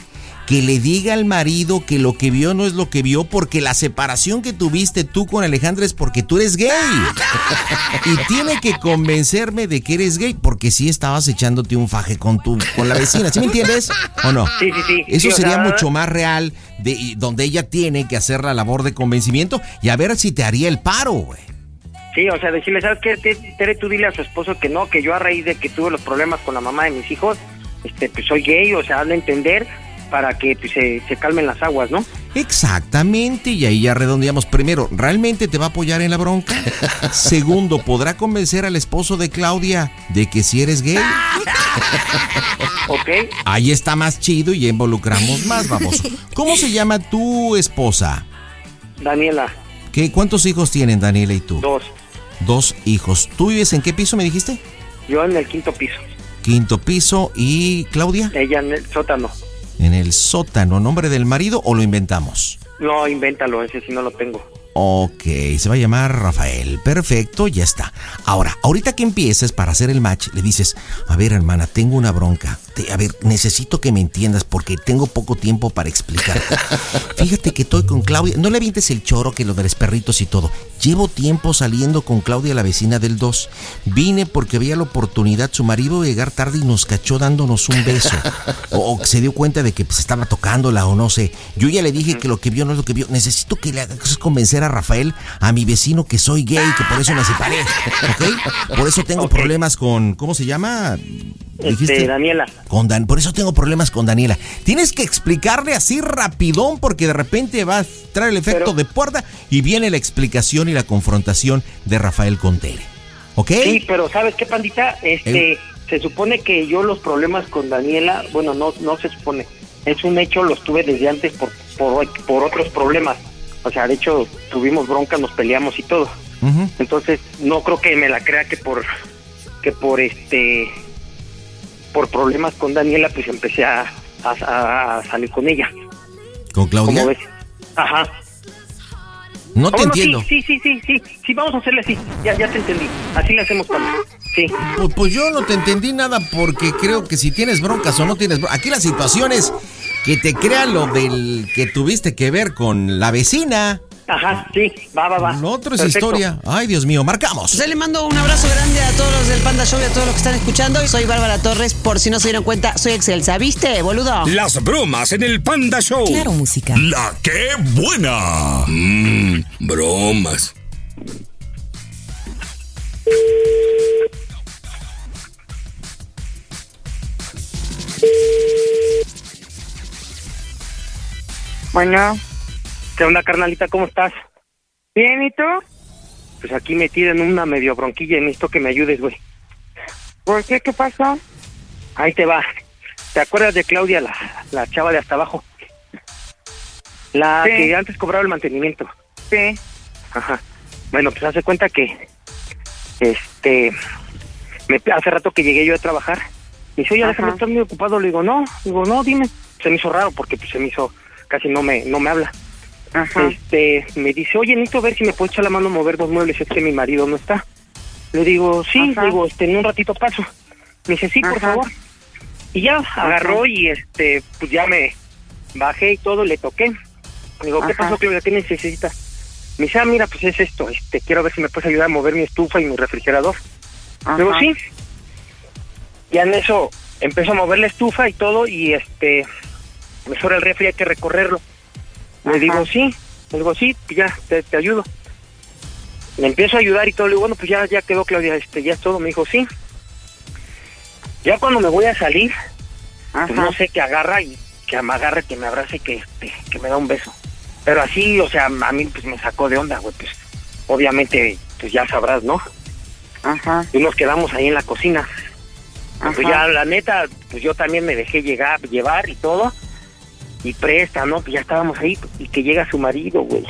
que le diga al marido que lo que vio no es lo que vio porque la separación que tuviste tú con Alejandra es porque tú eres gay. Y tiene que convencerme de que eres gay porque sí estabas echándote un faje con tu con la vecina, ¿sí me entiendes? ¿O no? Sí, sí, sí. Eso Sí, o sería sea, mucho más real de donde ella tiene que hacer la labor de convencimiento y a ver si te haría el paro, güey. Sí, o sea, decirle, ¿sabes qué? Te- Tere, tú dile a su esposo que no, que yo a raíz de que tuve los problemas con la mamá de mis hijos, este, pues soy gay, o sea, hazle entender para que pues, se, se calmen las aguas, ¿no? Exactamente, y ahí ya redondeamos. Primero, ¿realmente te va a apoyar en la bronca? Segundo, ¿podrá convencer al esposo de Claudia de que si eres gay? Ok. Ahí está más chido y ya involucramos más, vamos. ¿Cómo se llama tu esposa? Daniela, ¿Qué, ¿Cuántos hijos tienen Daniela y tú? dos. dos hijos. ¿Tú vives en qué piso me dijiste? Yo en el quinto piso. Quinto piso y Claudia Ella en el sótano. En el sótano. ¿Nombre del marido o lo inventamos? No, invéntalo, ese sí no lo tengo. Ok, se va a llamar Rafael. Perfecto, ya está. Ahora, ahorita que empieces para hacer el match, le dices, a ver hermana, tengo una bronca. A ver, necesito que me entiendas porque tengo poco tiempo para explicarte. Fíjate que estoy con Claudia. No le avientes el choro que lo de los perritos y todo. Llevo tiempo saliendo con Claudia, la vecina del 2. Vine porque veía la oportunidad. Su marido de llegar tarde y nos cachó dándonos un beso. O, o se dio cuenta de que pues, estaba tocándola o no sé. Yo ya le dije que lo que vio no es lo que vio. Necesito que le hagas convencer a Rafael, a mi vecino, que soy gay, que por eso me separé. ¿Ok? Por eso tengo problemas con. ¿Cómo se llama? Este, Daniela. Con Dan, por eso tengo problemas con Daniela. Tienes que explicarle así rapidón porque de repente va a traer el efecto de puerta y viene la explicación y la confrontación de Rafael Contere. ¿Ok? Sí, pero ¿sabes qué, pandita? Este, se supone que yo los problemas con Daniela, bueno, no, no se supone. Es un hecho, los tuve desde antes por, por, por otros problemas. O sea, de hecho, tuvimos bronca, nos peleamos y todo. Entonces, no creo que me la crea que por, que por este, por problemas con Daniela, pues empecé a, a, a salir con ella. ¿Con Claudia? ¿Cómo ves? Ajá. No te entiendo. Sí, sí, sí, sí, sí, sí, vamos a hacerle así. Ya, ya te entendí. Así le hacemos cuando. Sí. Pues, pues yo no te entendí nada porque creo que si tienes broncas o no tienes broncas. Aquí la situación es que te crea lo del que tuviste que ver con la vecina. Ajá, sí, va, va, va. Lo otro es Perfecto. historia. Ay, Dios mío, marcamos. Pues le mando un abrazo grande a todos los del Panda Show y a todos los que están escuchando. Soy Bárbara Torres, por si no se dieron cuenta, soy Excelsa, ¿viste, boludo? Las bromas en el Panda Show. Claro, música. La que buena. Mmm, bromas. Bueno. ¿Qué onda, carnalita? ¿Cómo estás? Bien, ¿y tú? Pues aquí metida en una medio bronquilla y necesito que me ayudes, güey. ¿Por qué? ¿Qué pasó? Ahí te va. ¿Te acuerdas de Claudia, la, la chava de hasta abajo? La Sí. que antes cobraba el mantenimiento. Sí. Ajá. Bueno, pues hace cuenta que, este, me, hace rato que llegué yo a trabajar. Me dice, oye, déjame estar muy ocupado. Le digo, no, digo, no, dime. Se me hizo raro porque pues, se me hizo, casi no me, no me habla. Ajá. Este, me dice, oye, necesito ver si me puedes echar la mano a mover dos muebles, es que mi marido no está. Le digo, sí, Ajá. digo, este, en un ratito paso. Me dice, sí, por Ajá. favor. Y ya agarró y este, pues ya me bajé y todo, le toqué. Digo, ¿qué pasó, Claudia? ¿Qué necesita? Me dice, ah, mira, pues es esto, este, quiero ver si me puedes ayudar a mover mi estufa y mi refrigerador. Digo, Ajá. sí. Ya en eso empezó a mover la estufa y todo y este, me sobra el refri, hay que recorrerlo. Le digo, sí, le digo, sí, pues ya, te, te ayudo. Le empiezo a ayudar y todo, le digo, bueno, pues ya, ya quedó Claudia, este, ya es todo, me dijo, sí. Ya cuando me voy a salir, pues no sé qué agarra y que me agarre, que me abrace que, este, que me da un beso. Pero así, o sea, a mí pues me sacó de onda, güey, pues obviamente, pues ya sabrás, ¿no? Ajá. Y nos quedamos ahí en la cocina. Pues Ajá. ya, la neta, pues yo también me dejé llegar, llevar y todo. Y presta, ¿no? Pues ya estábamos ahí y que llega su marido, güey.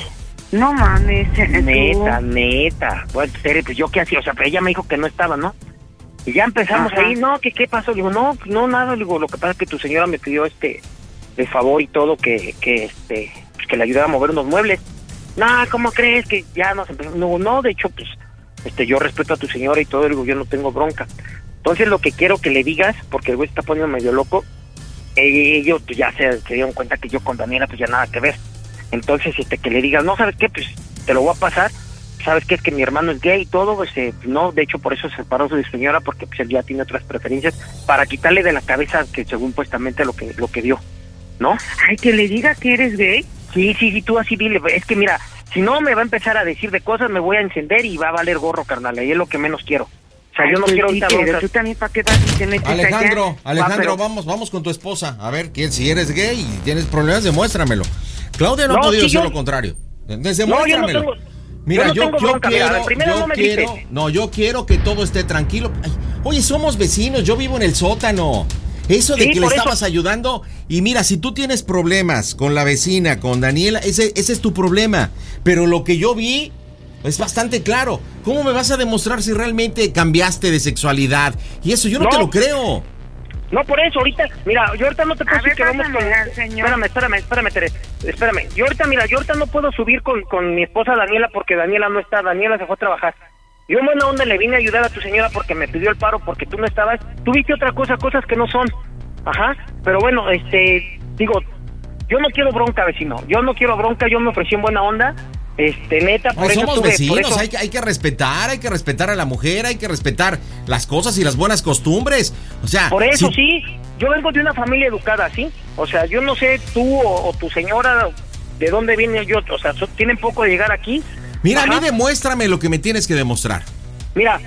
No mames. Neta, tú. neta. Bueno, pues yo qué hacía, o sea, pero ella me dijo que no estaba, ¿no? Y ya empezamos Ajá. ahí, no, que qué pasó, le digo, no, no, nada, le digo, lo que pasa es que tu señora me pidió este, de favor y todo, que, que este, pues que le ayudara a mover unos muebles. No, ¿cómo crees que ya nos empezamos? No, no, de hecho, pues, este, yo respeto a tu señora y todo, le digo, yo no tengo bronca. Entonces lo que quiero que le digas, porque el güey está poniendo medio loco, ellos pues, ya se, se dieron cuenta que yo con Daniela pues ya nada que ver. Entonces, este, que le digas, no, ¿sabes qué? Pues te lo voy a pasar. ¿Sabes qué? Es que mi hermano es gay y todo, pues eh, no, de hecho por eso se separó su señora, porque pues él ya tiene otras preferencias, para quitarle de la cabeza que según puestamente lo que, lo que dio, ¿no? Ay, que le diga que eres gay. Sí, sí, sí, tú así dile, es que mira, si no me va a empezar a decir de cosas, me voy a encender y va a valer gorro, carnal, y es lo que menos quiero. O sea, Ay, yo no pues quiero ahorita broncas. tú también para qué vas y te metes Alejandro, allá? Alejandro, pero- vamos, vamos con tu esposa. A ver, ¿quién, si eres gay y tienes problemas, demuéstramelo. Claudia no, No, ha podido decir yo- lo contrario. No, yo no demuéstramelo. tengo- Mira, yo no yo, quiero, yo no me quiero, grites. no, yo quiero que todo esté tranquilo. Ay, oye, somos vecinos, yo vivo en el sótano. Eso de Sí, que le eso. estabas ayudando, y mira, si tú tienes problemas con la vecina, con Daniela, ese, ese es tu problema. Pero lo que yo vi, Es bastante claro. ¿Cómo me vas a demostrar si realmente cambiaste de sexualidad? Y eso yo no, No. te lo creo. No, por eso, ahorita, mira, yo ahorita no te puedo A decir ver, que vamos con... señor. Espérame, espérame, espérame, Tere, espérame. Yo ahorita, mira, yo ahorita no puedo subir con, con mi esposa Daniela porque Daniela no está, Daniela se fue a trabajar. Yo en buena onda le vine a ayudar a tu señora porque me pidió el paro porque tú no estabas. Tú viste otra cosa, cosas que no son. Ajá, pero bueno, este, digo, yo no quiero bronca, vecino. Yo no quiero bronca, yo me ofrecí en buena onda. Este, neta, por Ay, eso somos tuve- por vecinos, eso- hay, que, hay que respetar, hay que respetar a la mujer, hay que respetar las cosas y las buenas costumbres. O sea, Por eso si- sí, yo vengo de una familia educada, ¿sí? O sea, yo no sé tú o, o tu señora de dónde viene yo, o sea, tienen poco de llegar aquí. Mira, a mí demuéstrame lo que me tienes que demostrar. Mira,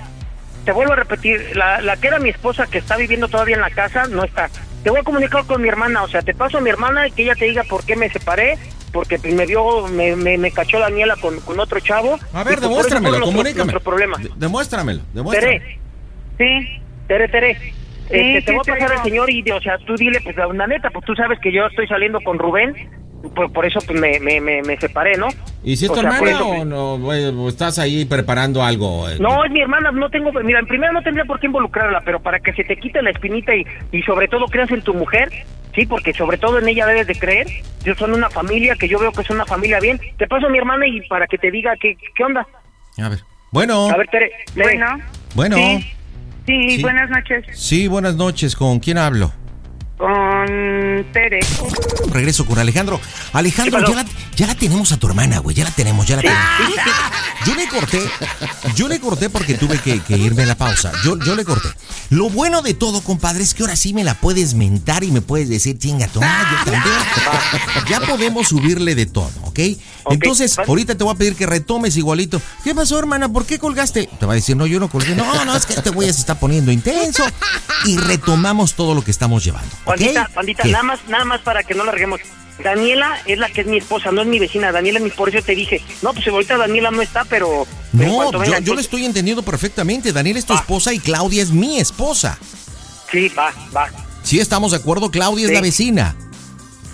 te vuelvo a repetir, la, la que era mi esposa que está viviendo todavía en la casa no está. Te voy a comunicar con mi hermana, o sea, te paso a mi hermana y que ella te diga por qué me separé, porque pues, me vio, me, me, me cachó Daniela con, con otro chavo. A ver, pues, demuéstramelo, comunícame. Nuestro problema. De- demuéstramelo, demuéstramelo. Tere. Sí. Tere, Tere. Este, sí, te voy a pasar al señor y, o sea, tú dile, pues, la neta, pues tú sabes que yo estoy saliendo con Rubén, por, por eso pues, me, me, me, me separé, ¿no? ¿Y si es O tu sea, por hermana eso, o, no, o estás ahí preparando algo? eh? No, es mi hermana, no tengo, mira, en primero no tendría por qué involucrarla, pero para que se te quite la espinita y, y sobre todo creas en tu mujer, sí, porque sobre todo en ella debes de creer, yo son una familia que yo veo que es una familia bien, te paso a mi hermana y para que te diga qué, qué onda. A ver. Bueno. A ver, Tere, Tere. Bueno, Bueno. sí, sí, Sí. buenas noches. Sí, buenas noches. ¿Con quién hablo? Con Tere. Regreso con Alejandro. Alejandro, ya la, ya la tenemos a tu hermana, güey. Ya la tenemos, ya la tenemos. Yo le corté, yo le corté porque tuve que, que irme a la pausa. Yo, yo le corté. Lo bueno de todo, compadre, es que ahora sí me la puedes mentar y me puedes decir, chinga, madre, yo también. Ya podemos subirle de todo, ¿ok? Entonces, ahorita te voy a pedir que retomes igualito. ¿Qué pasó, hermana? ¿Por qué colgaste? Te va a decir, no, yo no colgué. No, no, es que este güey se está poniendo intenso. Y retomamos todo lo que estamos llevando. Pandita, pandita, ¿Qué? nada más, nada más para que no larguemos. Daniela es la que es mi esposa, no es mi vecina. Daniela es mi, por eso te dije, no, pues ahorita Daniela no está, pero... No, yo, venga, yo entonces- lo estoy entendiendo perfectamente. Daniel es tu esposa y Claudia es mi esposa. Sí, va, va, Sí, estamos de acuerdo, Claudia es la vecina.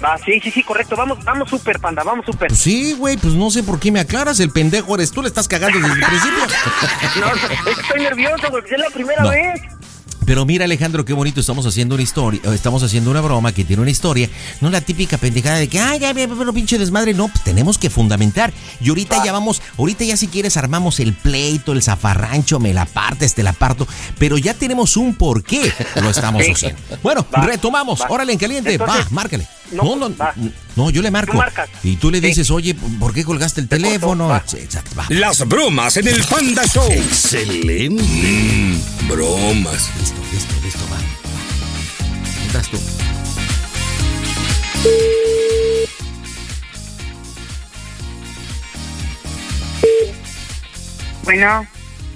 va, sí, sí, sí, correcto. Vamos, vamos súper, panda, vamos súper. Pues sí, güey, pues no sé por qué me aclaras. El pendejo eres tú, le estás cagando desde el principio. No, es que estoy nervioso, güey, es la primera No. vez. Pero mira, Alejandro, qué bonito. Estamos haciendo una historia, estamos haciendo una broma que tiene una historia. No la típica pendejada de que, ay, ya, pero pinche desmadre. No, pues tenemos que fundamentar. Y ahorita ya vamos, ahorita ya si quieres armamos el pleito, el zafarrancho, me la partes, te la parto. Pero ya tenemos un por qué lo estamos haciendo. Bueno, retomamos. Órale, en caliente. Va, márcale. No, No, no, va. no, yo le marco. Y tú le Sí. dices, oye, ¿por qué colgaste el teléfono? Las bromas en el Panda Show. Excelente. Bromas. Listo, listo, listo, va. Entras tú. Bueno.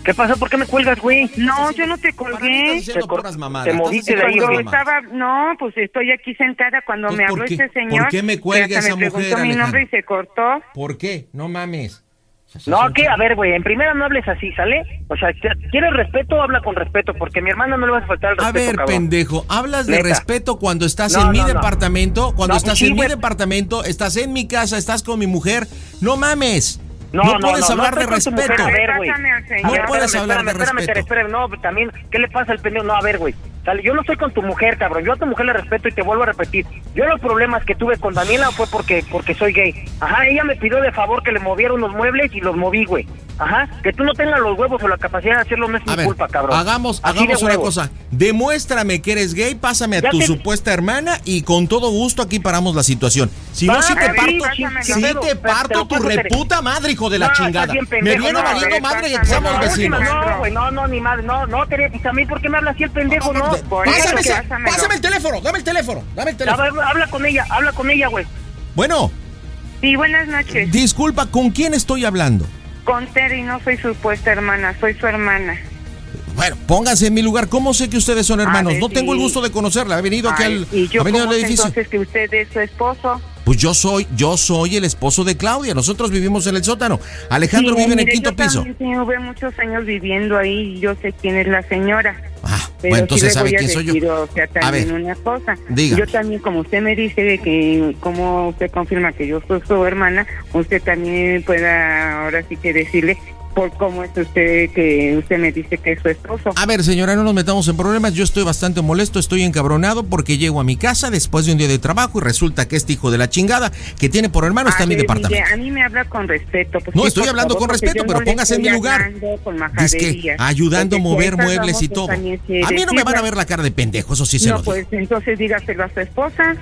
¿Qué pasó? ¿Por qué me cuelgas, güey? No, yo no te colgué. Te, puras te moviste de ahí, Yo estaba, no, pues estoy aquí sentada cuando Pues, me ¿por habló qué? este señor. ¿Por qué me cuelga esa me preguntó mujer, mi nombre y se cortó. ¿Por qué? No mames. No, ¿qué? A ver, güey, en primera no hables así, ¿sale? O sea, ¿quieres respeto? Habla con respeto, porque a mi hermana no le vas a faltar el respeto, A ver, cabrón. pendejo, hablas de Neta. respeto cuando estás No, en mi no, departamento, cuando No, estás sí, en mi departamento, estás en mi casa, estás con mi mujer. No mames. No, No, no, puedes no, hablar no de respeto. mujer, a ver, No puedes espérame, hablar de espérame, espérame, respeto. Espérame, no, también, ¿qué le pasa al pendejo? No, a ver, güey. Yo no estoy con tu mujer, cabrón. Yo a tu mujer le respeto y te vuelvo a repetir. Yo los problemas que tuve con Daniela fue porque porque soy gay. Ajá, ella me pidió de favor que le moviera unos muebles y los moví, güey. Ajá, que tú no tengas los huevos o la capacidad de hacerlo no es A mi ver, culpa, cabrón. hagamos, Así hagamos una cosa. Demuéstrame que eres gay, pásame a Ya tu te- supuesta hermana y con todo gusto aquí paramos la situación. Si no, si te parto, si te parto tu reputa madre, hijo de la No, chingada. Me viene no, valiendo madre somos no, vecinos. No, güey, no, no, ni madre, no, no, Tere, pues a mí, ¿por qué me hablas así el pendejo, no? Pásame, ese- pásame el teléfono, dame el teléfono, dame el teléfono. Habla, habla con ella, habla con ella, güey. Bueno, Sí, buenas noches. disculpa, ¿con quién estoy hablando? Con Tere y no soy su supuesta hermana, soy su hermana. Bueno, pónganse en mi lugar. ¿Cómo sé que ustedes son hermanos? ver, No tengo el sí. gusto de conocerla. He venido aquí al, ¿Y yo ha venido al edificio. entonces que usted es su esposo? Pues yo soy, yo soy el esposo de Claudia. Nosotros vivimos en el sótano. Alejandro Sí, vive en el quinto yo piso. También tuve muchos años viviendo ahí yo sé quién es la señora. Ah, Pero bueno, entonces sí sabe quién soy yo. O sea, A ver, también una cosa. dígame. Yo también, como usted me dice de que, como usted confirma que yo soy su hermana, usted también pueda ahora sí que decirle por cómo es usted que usted me dice que es su esposo. A ver, señora, no nos metamos en problemas. Yo estoy bastante molesto, estoy encabronado porque llego a mi casa después de un día de trabajo y resulta que este hijo de la chingada que tiene por hermano está en mi departamento. mire, a mí me habla con respeto. pues No, sí, estoy hablando favor, con respeto, pero no póngase en mi lugar. que ayudando a mover muebles y todo. A mí no me van a ver la cara de pendejo, eso sí se no, lo digo. pues entonces dígaselo a su esposa.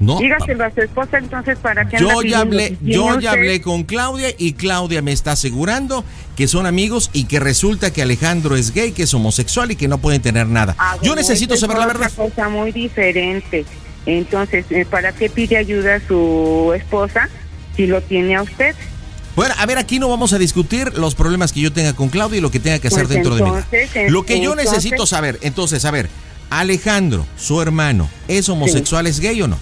No, Dígaselo a su esposa, entonces, ¿para anda Yo ya hablé, yo ya hablé con Claudia y Claudia me está asegurando que son amigos y que resulta que Alejandro es gay, que es homosexual y que no pueden tener nada. Ah, Yo necesito es saber la verdad. cosa muy diferente. Entonces, eh, ¿para qué pide ayuda a su esposa si lo tiene a usted? Bueno, a ver, aquí no vamos a discutir los problemas que yo tenga con Claudia y lo que tenga que hacer Pues dentro de vida. Lo que yo necesito saber, entonces, a ver, Alejandro, su hermano, ¿es homosexual, es gay o no?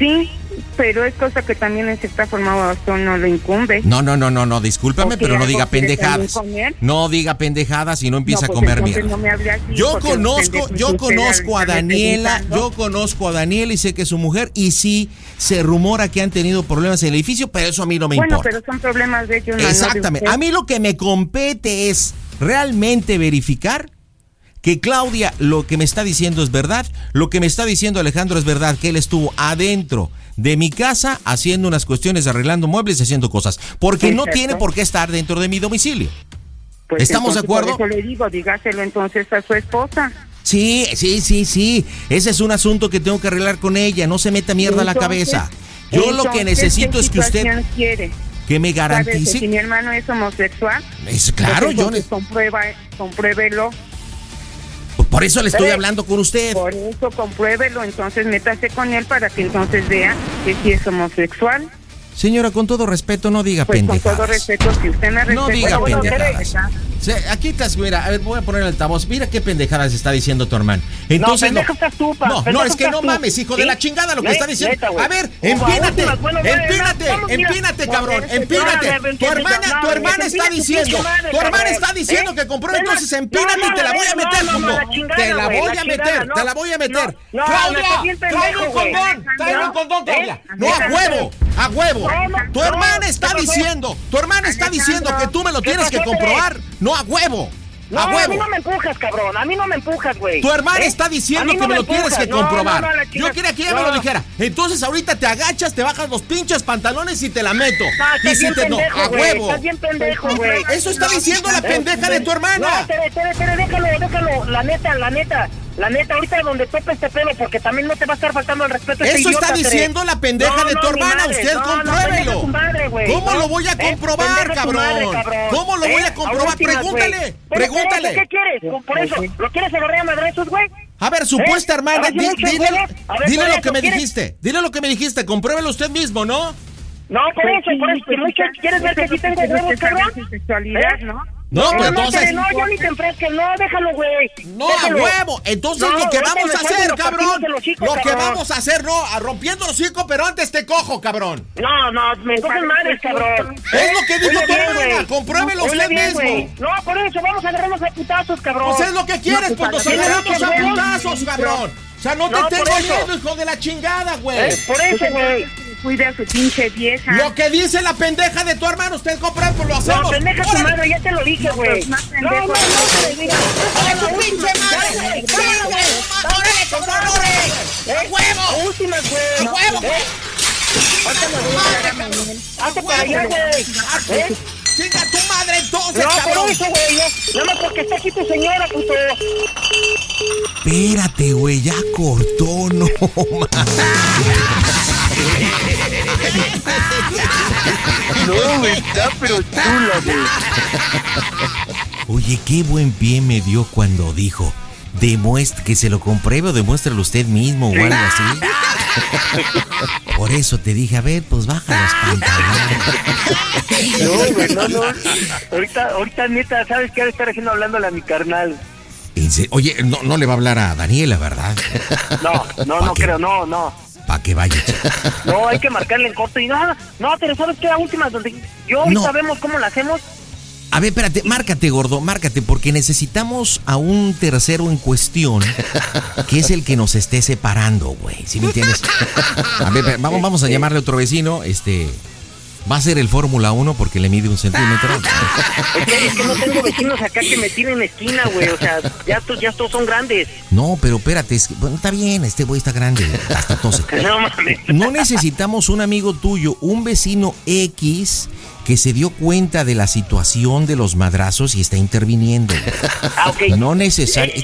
Sí, pero es cosa que también en cierta forma a usted no lo incumbe. No, no, no, no, no, discúlpame, pero no diga pendejadas. No diga pendejadas y no empiece No, a pues comer mierda. no me hable así, Yo conozco, yo conozco a Daniela, yo conozco a Daniela y sé que es su mujer y sí se rumora que han tenido problemas en el edificio, pero eso a mí no me bueno, importa. pero son problemas de ellos. no, no de Exactamente. A mí lo que me compete es realmente verificar que Claudia lo que me está diciendo es verdad, lo que me está diciendo Alejandro es verdad, que él estuvo adentro de mi casa haciendo unas cuestiones, arreglando muebles y haciendo cosas, porque no tiene por qué estar dentro de mi domicilio. Pues ¿Estamos de acuerdo? Por eso le digo, dígaselo entonces a su esposa. Sí, sí, sí, sí. Ese es un asunto que tengo que arreglar con ella. No se meta mierda a la cabeza. Yo lo que necesito ¿qué es que usted quiere? que me ¿Sabe que garantice. si mi hermano es homosexual? Es claro, yo comprueba, compruébelo. Por eso le estoy hablando con usted. Por eso compruébelo, entonces métase con él para que entonces vea que si es homosexual. Señora, con todo respeto, no diga Pues con pendejadas. todo respeto, si usted me respeta... No diga bueno, pendejadas. Aquí estás, mira, a ver, voy a poner el altavoz. Mira qué pendejadas está diciendo tu hermano. Entonces, no, pendejo estás tú, pa, no, es que no mames, hijo de la chingada lo que está diciendo. neta, a ver, empínate, empínate, empínate, cabrón, empínate. Tu hermana, tu hermana está diciendo, tu hermana está diciendo ¿Eh? que compró, entonces empínate y te la voy a meter, puto. Te la voy a meter, te la voy a meter. Claudia, tráeme un condón, tráeme un condón, Claudia. ¿Eh? No, a huevo, a huevo. Tu hermana está diciendo, tu hermana está diciendo que tú me lo ¿Qué tienes que comprobar. No, a huevo. No, A a mí huevo. no me empujas, cabrón. A mí no me empujas, güey. Tu hermana ¿Eh? está diciendo que me lo tienes que No, comprobar. no, Yo quería que ella me lo dijera. Entonces ahorita te agachas, te bajas los pinches pantalones y te la meto. Y si te no, a huevo. Estás bien pendejo, güey. Eso está diciendo la pendeja de tu hermana. No, tere, tere, tere, déjalo, déjalo. La neta, la neta. La neta, ahorita donde tope este pelo, porque también no te va a estar faltando el respeto. este Eso idiota, está diciendo la pendeja No, de tu hermana. madre. Usted No, compruébelo. madre. ¿Cómo No. lo voy a comprobar, madre, cabrón? ¿Cómo lo voy a ¿Eh? comprobar? últimas, Pregúntale. Pero, pregúntale. ¿Qué quieres? Por eso, ¿lo quieres agarrar a madrazos, güey? A ver, supuesta ¿Eh? hermana, A ver, si dile, ver, lo eso, que me ¿quieres? dijiste. Dile lo que me dijiste. Compruébelo usted mismo, ¿no? No, por eso, por eso. mucho- ¿Quieres ver que sí tengo huevos, cabrón? sexualidad, ¿Eh? ¿no? No, pues no, entonces- no, ya ni te enfresques, no, déjalo, güey. No, Déjalo. a huevo. Entonces No, lo que vamos a hacer, cabrón. hocico, Lo que cabrón. vamos a hacer, no, a rompiendo los hocico, pero antes te cojo, cabrón. No, no, me cogen madres, cabrón. Es lo que dijo tu compruébelo usted bien, mismo. güey. No, por eso, vamos a agarrarnos a putazos, cabrón. Pues es lo que quieres, No, pues nos ¿tienes agarramos a putazos, cabrón. O sea, no te tengo miedo, hijo de la chingada, güey. Por eso, güey. Cuide a su pinche vieja. Lo que dice la pendeja de tu hermano, usted compra, pues lo hacemos. No, pendeja tu madre, ya te lo dije, güey. No, no, no, no, te diga. ¡A tu pinche madre! ¡Órale, órale, cabrón, órale! ¡A huevo! Últimas, güey. ¡A huevo! ¿Eh? Hazte para allá, güey. ¿Eh? ¡Chinga tu madre entonces, No, cabrón! por eso, güey. no. Nada más porque está aquí tu señora, puto. Espérate, güey, ya cortó, no No, güey, está pero chula, güey. Oye, qué buen pie me dio cuando dijo, demuestre que se lo compruebe o demuéstralo usted mismo o algo así. Por eso te dije, a ver, pues baja los pantalones. No, güey, no, no. Ahorita, ahorita, neta, ¿sabes qué de estar haciendo hablándole a mi carnal? Oye, no, no le va a hablar a Daniela, ¿verdad? No, no, no creo, no, no. Para que vaya. No, hay que marcarle en corto y no, no, pero ¿sabes qué? La última donde yo No. vemos cómo la hacemos. A ver, espérate, márcate, gordo, márcate, porque necesitamos a un tercero en cuestión que es el que nos esté separando, güey. ¿Sí me entiendes? A ver, vamos, vamos a llamarle a otro vecino, este. Va a ser el Fórmula 1 porque le mide un centímetro. Es que, es que no tengo vecinos acá que me tiren esquina, güey. O sea, ya, to- ya todos son grandes. No, pero espérate, es que- bueno, está bien, este güey está grande, hasta tose. No mames. No necesitamos un amigo tuyo, un vecino X que se dio cuenta de la situación de los madrazos y está interviniendo. Ah, ok. No necesario.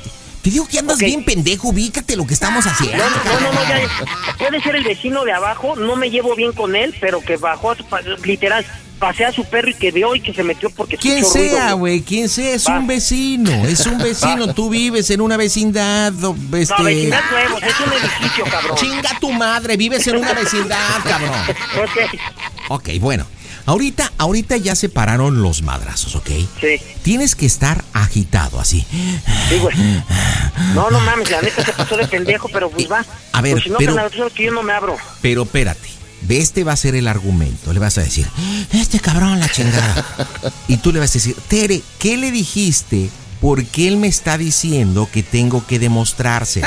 Te digo que andas bien pendejo, ubícate lo que estamos haciendo. No, no, no, no, ya, puede ser el vecino de abajo, no me llevo bien con él, pero que bajó, a su literal, pasea a su perro y que vio y que se metió porque Quien sea, güey, quien sea, es Va. un vecino, es un vecino. Va. Tú vives en una vecindad, este... No, vecindad nuevos, es un edificio, cabrón. Chinga tu madre, vives en una vecindad, cabrón. Ok. Ok, bueno. Ahorita, ahorita ya se pararon los madrazos, ¿ok? Sí. Tienes que estar agitado así. Sí, güey. No, no mames, la neta se pasó de pendejo, pero pues va. A ver, Pues si no, pero- sabes que yo no me abro. Pero espérate, este va a ser el argumento. Le vas a decir, este cabrón la chingada. Y tú le vas a decir, Tere, ¿qué le dijiste? Porque él me está diciendo que tengo que demostrárselo.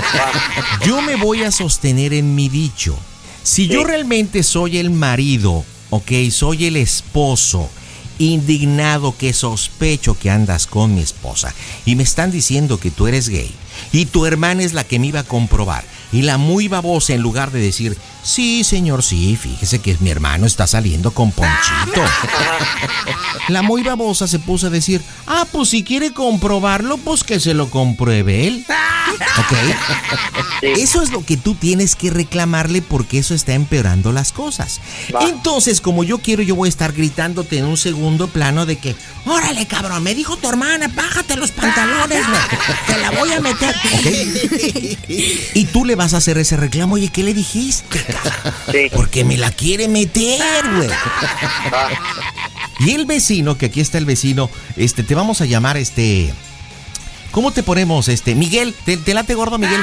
Yo me voy a sostener en mi dicho. Si yo realmente soy el marido, ok, soy el esposo, indignado que sospecho que andas con mi esposa. Y me están diciendo que tú eres gay y tu hermana es la que me iba a comprobar y la muy babosa en lugar de decir, sí señor, sí, fíjese que mi hermano está saliendo con Ponchito. La muy babosa se puso a decir, ah, pues si quiere comprobarlo, pues que se lo compruebe él. ¿Ok? Eso es lo que tú tienes que reclamarle porque eso está empeorando las cosas. Entonces, como yo quiero, yo voy a estar gritándote en un segundo plano de que, órale, cabrón, me dijo tu hermana, bájate los pantalones. Te la voy a meter. ¿Ok? Y tú le vas a hacer ese reclamo. Oye, ¿qué le dijiste? Porque me la quiere meter, güey. Y el vecino, que aquí está el vecino, este, te vamos a llamar este. ¿Cómo te ponemos, este? Miguel, ¿te, te late gordo, Miguel?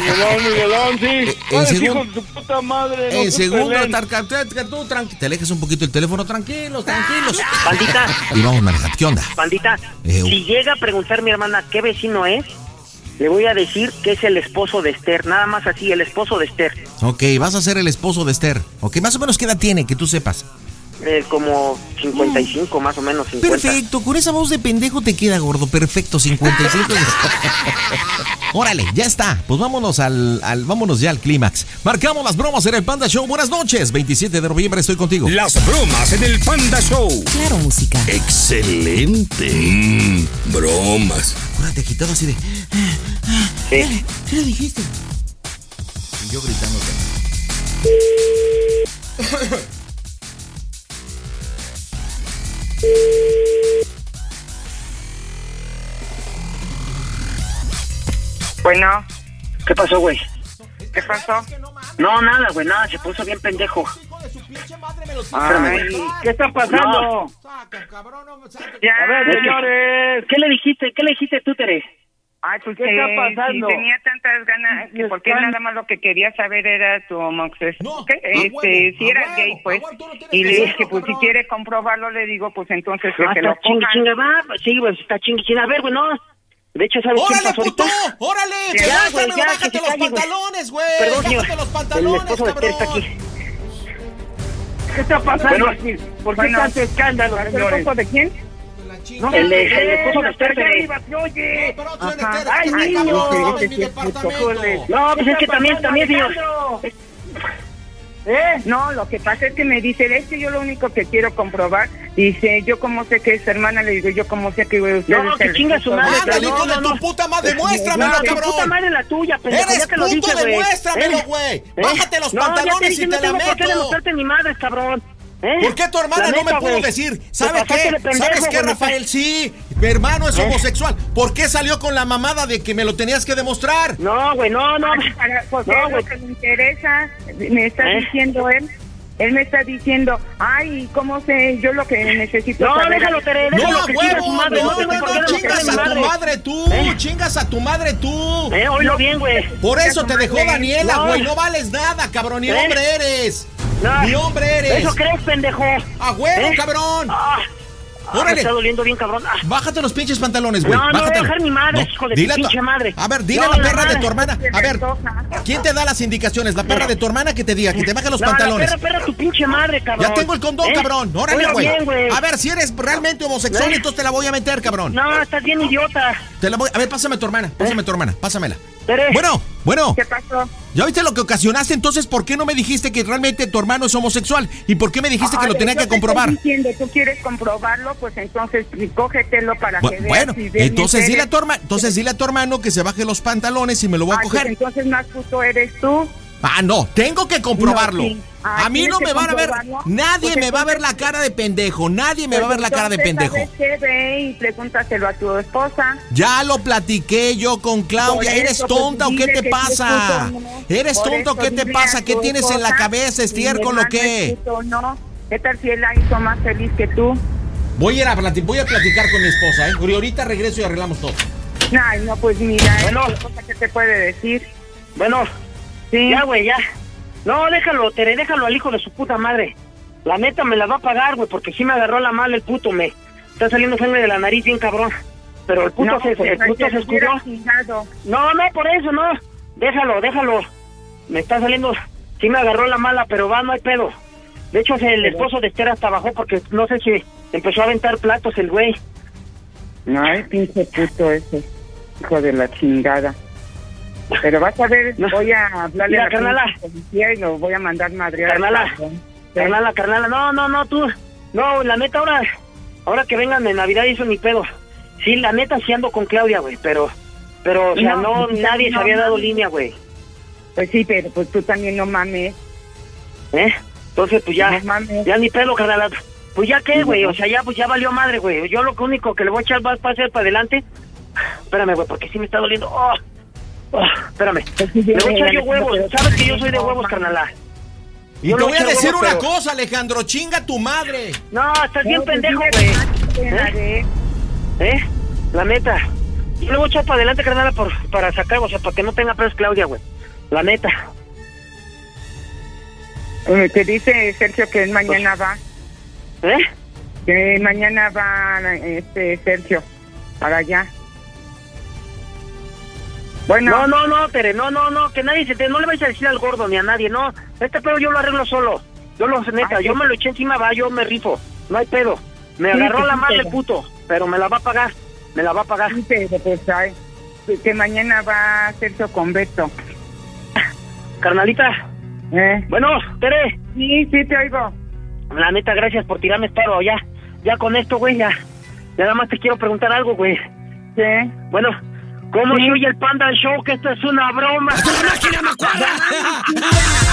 Miguelón, Miguelón, sí. en Ay, segun- hijo de tu puta madre. En segundo, tú tranqui- te alejes un poquito el teléfono, tranquilos, tranquilos. Bandita, Y vamos manejando. ¿Qué onda? bandita, Eh, si llega a preguntar mi hermana qué vecino es, le voy a decir que es el esposo de Esther, nada más así, el esposo de Esther. Ok, vas a ser el esposo de Esther. Ok, más o menos qué edad tiene, que tú sepas. Eh, como 55, más o menos 50. Perfecto, con esa voz de pendejo te queda gordo. Perfecto, 55. Órale, ya está. Pues vámonos al, al- vámonos ya al clímax. Marcamos las bromas en el Panda Show. Buenas noches. 27 de noviembre estoy contigo. Las bromas en el Panda Show. Claro, música. Excelente. Mm, bromas. Ahora te quitado así de. Sí. ¿Qué le dijiste? Y yo gritándote. Bueno. ¿Qué pasó, güey? ¿Qué pasó? No, nada, güey, nada, se puso bien pendejo. Ay. ¿qué está pasando? No. Ya, a ver, señores. ¿Qué le dijiste? ¿Qué le dijiste tú, Tere? Ay, pues ¿Qué está pasando? si tenía tantas ganas, que porque Están- nada más lo que quería saber era tu homosexualidad. que, a este, huevo, si era huevo, gay, pues. huevo, no Y le dije, pues si quiere comprobarlo, le digo, pues entonces que Ah, se lo cojan. chingue, va. pues Sí, güey, está chingue, chingue. A ver, güey, no. De hecho, ¿sabes quién ¡Órale, pasó puto! ahorita? ¡Órale! Ya, ¡Que güey, bájamelo, ya, que bájate se los calle, pantalones, güey! Perdón. ¿Qué está pasando Bueno, aquí? ¿Por qué bueno, tanto escándalo, ¿El esposo de quién? No, arriba, se oye. Ajá. ¡Ay, niño! cabrón. No, pues ¿Qué es que también, también, señor. Alejandro? ¿Eh? No, lo que pasa es que me dice, es que yo lo único que quiero comprobar, dice, yo como sé que es hermana, le digo, yo como sé que usted No, es que chinga su madre. ¡Ándale, no, hijo no, de no. tu puta madre! ¡Demuéstramelo, No, tu cabrón! puta madre la tuya, pendejo. ¡Eres ya te lo puto! dije, güey. ¡Demuéstramelo, ¿Eh? güey! ¿Eh? ¡Bájate los No, ya te pantalones dije, y no te la tengo por qué meto! demostrarte ni madres, cabrón. ¿Eh? ¿Por qué tu hermana no me pudo decir? Te ¿Sabe pasaste qué? pendejo, ¿Sabes qué, no Rafael? Sí, mi hermano es homosexual. ¿Por qué salió con la mamada de que me lo tenías que demostrar? No, güey, no, no. Porque No, es lo güey. que me interesa, me está ¿Eh? diciendo él. Él me está diciendo, ay, ¿cómo sé? Yo lo que necesito No, saber- déjalo, Tere, No, déjalo a que huevo, madre. no, No no, no, demostrarle chingas a tu madre. tú, ¿Eh? chingas a tu madre tú. Eh, oílo bien, güey. Por eso te dejó Daniela, No. güey, no vales nada, cabrón, ni ¿Eh? hombre eres. Ni hombre eres. Eso crees, pendejo. A huevo, ¿Eh? cabrón. Ah, Me órale. está doliendo bien, cabrón. Ah. Bájate los pinches pantalones, güey. No, no voy a Bájatelo. dejar mi madre, No, hijo de tu pinche madre. A ver, dile No, a la la perra de tu hermana. A ver, ¿quién te da las indicaciones? ¿La perra de tu hermana que te diga? Que te baje los No, pantalones. La perra, perra, tu pinche madre, cabrón. Ya tengo el condón, ¿Eh? cabrón. Órale, güey. bien, güey. A ver, si eres realmente homosexual, ¿Eh? entonces te la voy a meter, cabrón. No, estás bien idiota. Te la voy... A ver, pásame a tu hermana. Pásame a tu hermana. Pásamela. Tere. Bueno, bueno. ¿Qué pasó? ¿Ya viste lo que ocasionaste? Entonces, ¿por qué no me dijiste que realmente tu hermano es homosexual? ¿Y por qué me dijiste que lo tenía que te estoy comprobar? diciendo, tú quieres comprobarlo, pues entonces sí, cógetelo para Bu- que veas Bueno, si entonces dile a tu hermano, entonces dile a tu hermano que se baje los pantalones y me lo voy a Ay, pues coger. entonces más puto eres tú. Ah, no, tengo que comprobarlo. No, sí. Ah, a mí ¿tienes no me van a ver, nadie Pues me va a ver la cara de pendejo, nadie me va a ver la cara de Pues pendejo. entonces, ¿sabes qué? Ve y pregúntaselo a tu esposa. Ya lo platiqué yo con Claudia. ¿Eres eso, pues, tonta o qué te pasa? ¿Eres Por tonta o qué te pasa? ¿Qué tienes en la cabeza, estiércol o qué? es puto o no. ¿Qué tal si él la hizo más feliz que tú? Voy a ir a, voy a platicar con mi esposa, ¿eh? Y ahorita regreso y arreglamos todo. Ay, no, pues mira, Bueno. ¿qué cosa que te puede decir? Bueno, Sí. ya, güey, ya. No, déjalo, Tere, déjalo al hijo de su puta madre. La neta me la va a pagar, güey, porque sí me agarró la mala el puto, me. Está saliendo sangre de la nariz bien cabrón. Pero el puto No, se, pues, el puto ay, se escurrió. No, no, por eso, no. Déjalo, déjalo. Me está saliendo. Sí me agarró la mala, pero va, no hay pedo. De hecho, el esposo de Esther hasta bajó porque no sé si empezó a aventar platos el güey. Ay, pinche puto ese, hijo de la chingada. Pero vas a ver, voy a hablarle Mira, a la carnala. policía y lo voy a mandar madrear. Carnala, carnala, carnala. No, no, no, tú. No, la neta, ahora, ahora que vengan de Navidad, eso ni pedo. Sí, la neta, sí ando con Claudia, güey, pero, pero, o sea, no, pues, nadie no, se había dado línea, güey. Pues sí, pero pues tú también no mames. ¿Eh? Entonces, pues ya, mames. ya ni pedo, carnala. Pues ya qué, güey, o sea, ya, pues ya valió madre, güey. Yo lo único que le voy a echar va a ser para adelante. Espérame, güey, porque sí me está doliendo. Oh, oh, espérame. Le voy a echar yo huevos. Sabes que yo soy de huevos, carnala. Y Yo te voy a decir huevos, una pero- cosa, Alejandro. Chinga tu madre. No, estás bien pues, pendejo, güey. la ¿Eh? ¿Eh? La neta. Yo le voy a echar para adelante, carnala, por, para sacar, o sea, para que no tenga pedos Claudia, güey. La neta. Eh, Te dice Sergio que él mañana va. ¿Eh? Que mañana va este Sergio para allá. Bueno. No, no, no, Tere, no, no, no, que nadie se te, no le vais a decir al gordo ni a nadie, no. Este pedo yo lo arreglo solo. Yo lo, neta, yo me lo eché encima, va, yo me rifo. No hay pedo. Me Sí, agarró la madre puto, pero me la va a pagar. Me la va a pagar. Sí, pero pues ay, que mañana va Sergio con Beto. Carnalita. ¿Eh? Bueno, Tere. Sí, sí, te oigo. La neta, gracias por tirarme paro. Ya, ya con esto, güey, ya. Ya nada más te quiero preguntar algo, güey. Sí. Bueno, ¿cómo se oye el Panda Show? Que esto es una broma.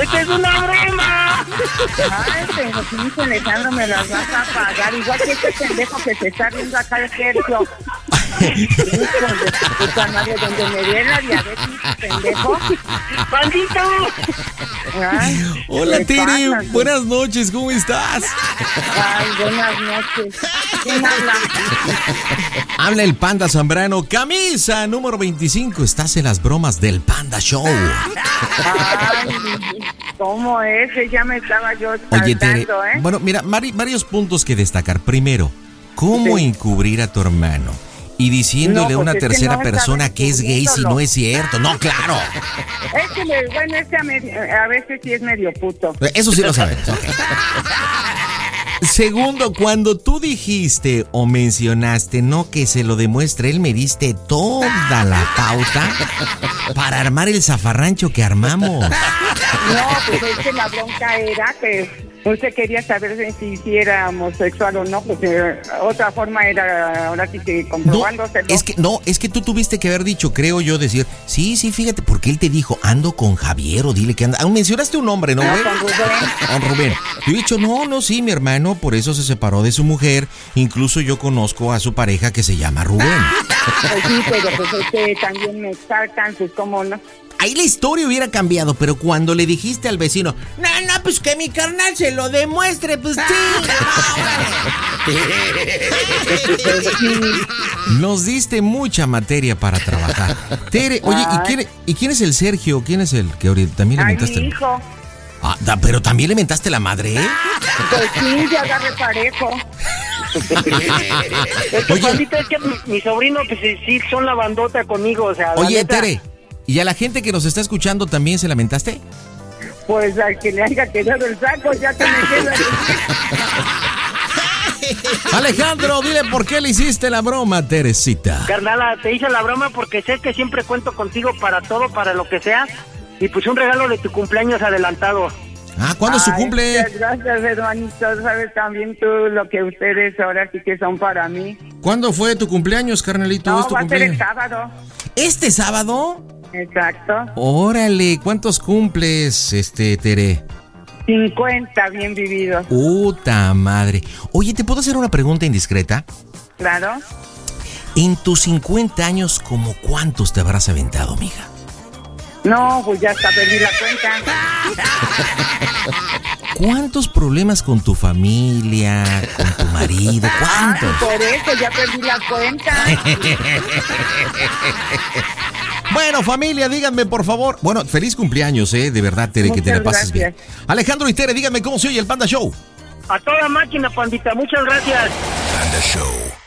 ¡Esto es una broma! Ay, pero pinche Alejandro, me las vas a pagar. Igual que este pendejo que se está viendo acá de su puta madre, donde me dio la diabetes, pendejo. ¡Bandito! Ay, Hola, ¿qué Tere. pasa? Buenas noches. ¿Cómo estás? Ay, buenas noches. ¿Quién habla? Habla el Panda Zambrano. Camisa número 25. Estás en las bromas del Panda Show. Ay, ¿cómo es? Ya me estaba yo Oye, Tere. ¿eh? Bueno, mira, vari- varios puntos que destacar. Primero, ¿cómo encubrir a tu hermano? Y diciéndole No, a una pues que tercera no persona que es gay si no es cierto. No, claro. Es que, bueno, es que a, a veces sí es medio puto. Eso sí lo sabes. ok. Segundo, cuando tú dijiste o mencionaste no que se lo demuestre, él me diste toda la pauta para armar el zafarrancho que armamos. No, pues es que la bronca era que usted quería saber si, si era homosexual o no, pues eh, otra forma era ahora sí que No, comprobándoselo. es que no, es que tú tuviste que haber dicho, creo yo, decir, sí, sí, fíjate, porque él te dijo, ando con Javier o dile que anda. Ah, mencionaste un nombre, ¿no, No, güey? con Rubén. Con Rubén. Yo he dicho, no, no, sí, mi hermano, por eso se separó de su mujer. Incluso yo conozco a su pareja que se llama Rubén. Pues sí, pero pues es que también me saltan, pues cómo no. Ahí la historia hubiera cambiado, pero cuando le dijiste al vecino, no, no, pues que mi carnal se lo demuestre, pues sí. Nos diste mucha materia para trabajar. Tere, oye, ¿y quién, ¿y quién es el Sergio? ¿Quién es el que ahorita también Ay, inventaste? mi hijo. Ah, da- pero también le mentaste la madre, ¿eh? Pues sí, ya agarré parejo. Es que, pandita, es que mi, mi sobrino, pues sí, son la bandota conmigo, o sea. la Oye, neta, Tere, ¿y a la gente que nos está escuchando también se lamentaste? Pues al que le haya quedado el saco, ya que me queda. Alejandro, dile por qué le hiciste la broma, Teresita. Carnala, te hice la broma porque sé que siempre cuento contigo para todo, para lo que sea. Y pues un regalo de tu cumpleaños adelantado. Ah, ¿cuándo es su cumple? muchas Gracias, hermanito. Sabes también tú lo que ustedes ahora sí que son para mí. ¿Cuándo fue tu cumpleaños, carnalito? No, ¿Es tu va a ser el sábado. ¿Este sábado? Exacto. Órale, ¿cuántos cumples, este, Tere? 50 bien vividos. Puta madre. Oye, ¿te puedo hacer una pregunta indiscreta? Claro. En tus 50 años, ¿como cuántos te habrás aventado, mija? No, pues ya hasta perdí la cuenta. ¿Cuántos problemas con tu familia, con tu marido? ¿Cuántos? Por eso ya perdí la cuenta. Bueno, familia, díganme por favor. Bueno, feliz cumpleaños, eh, de verdad, Tere, que te la Muchas pases bien. Alejandro y Tere, díganme cómo se oye el Panda Show. A toda máquina, pandita, muchas gracias. Panda Show.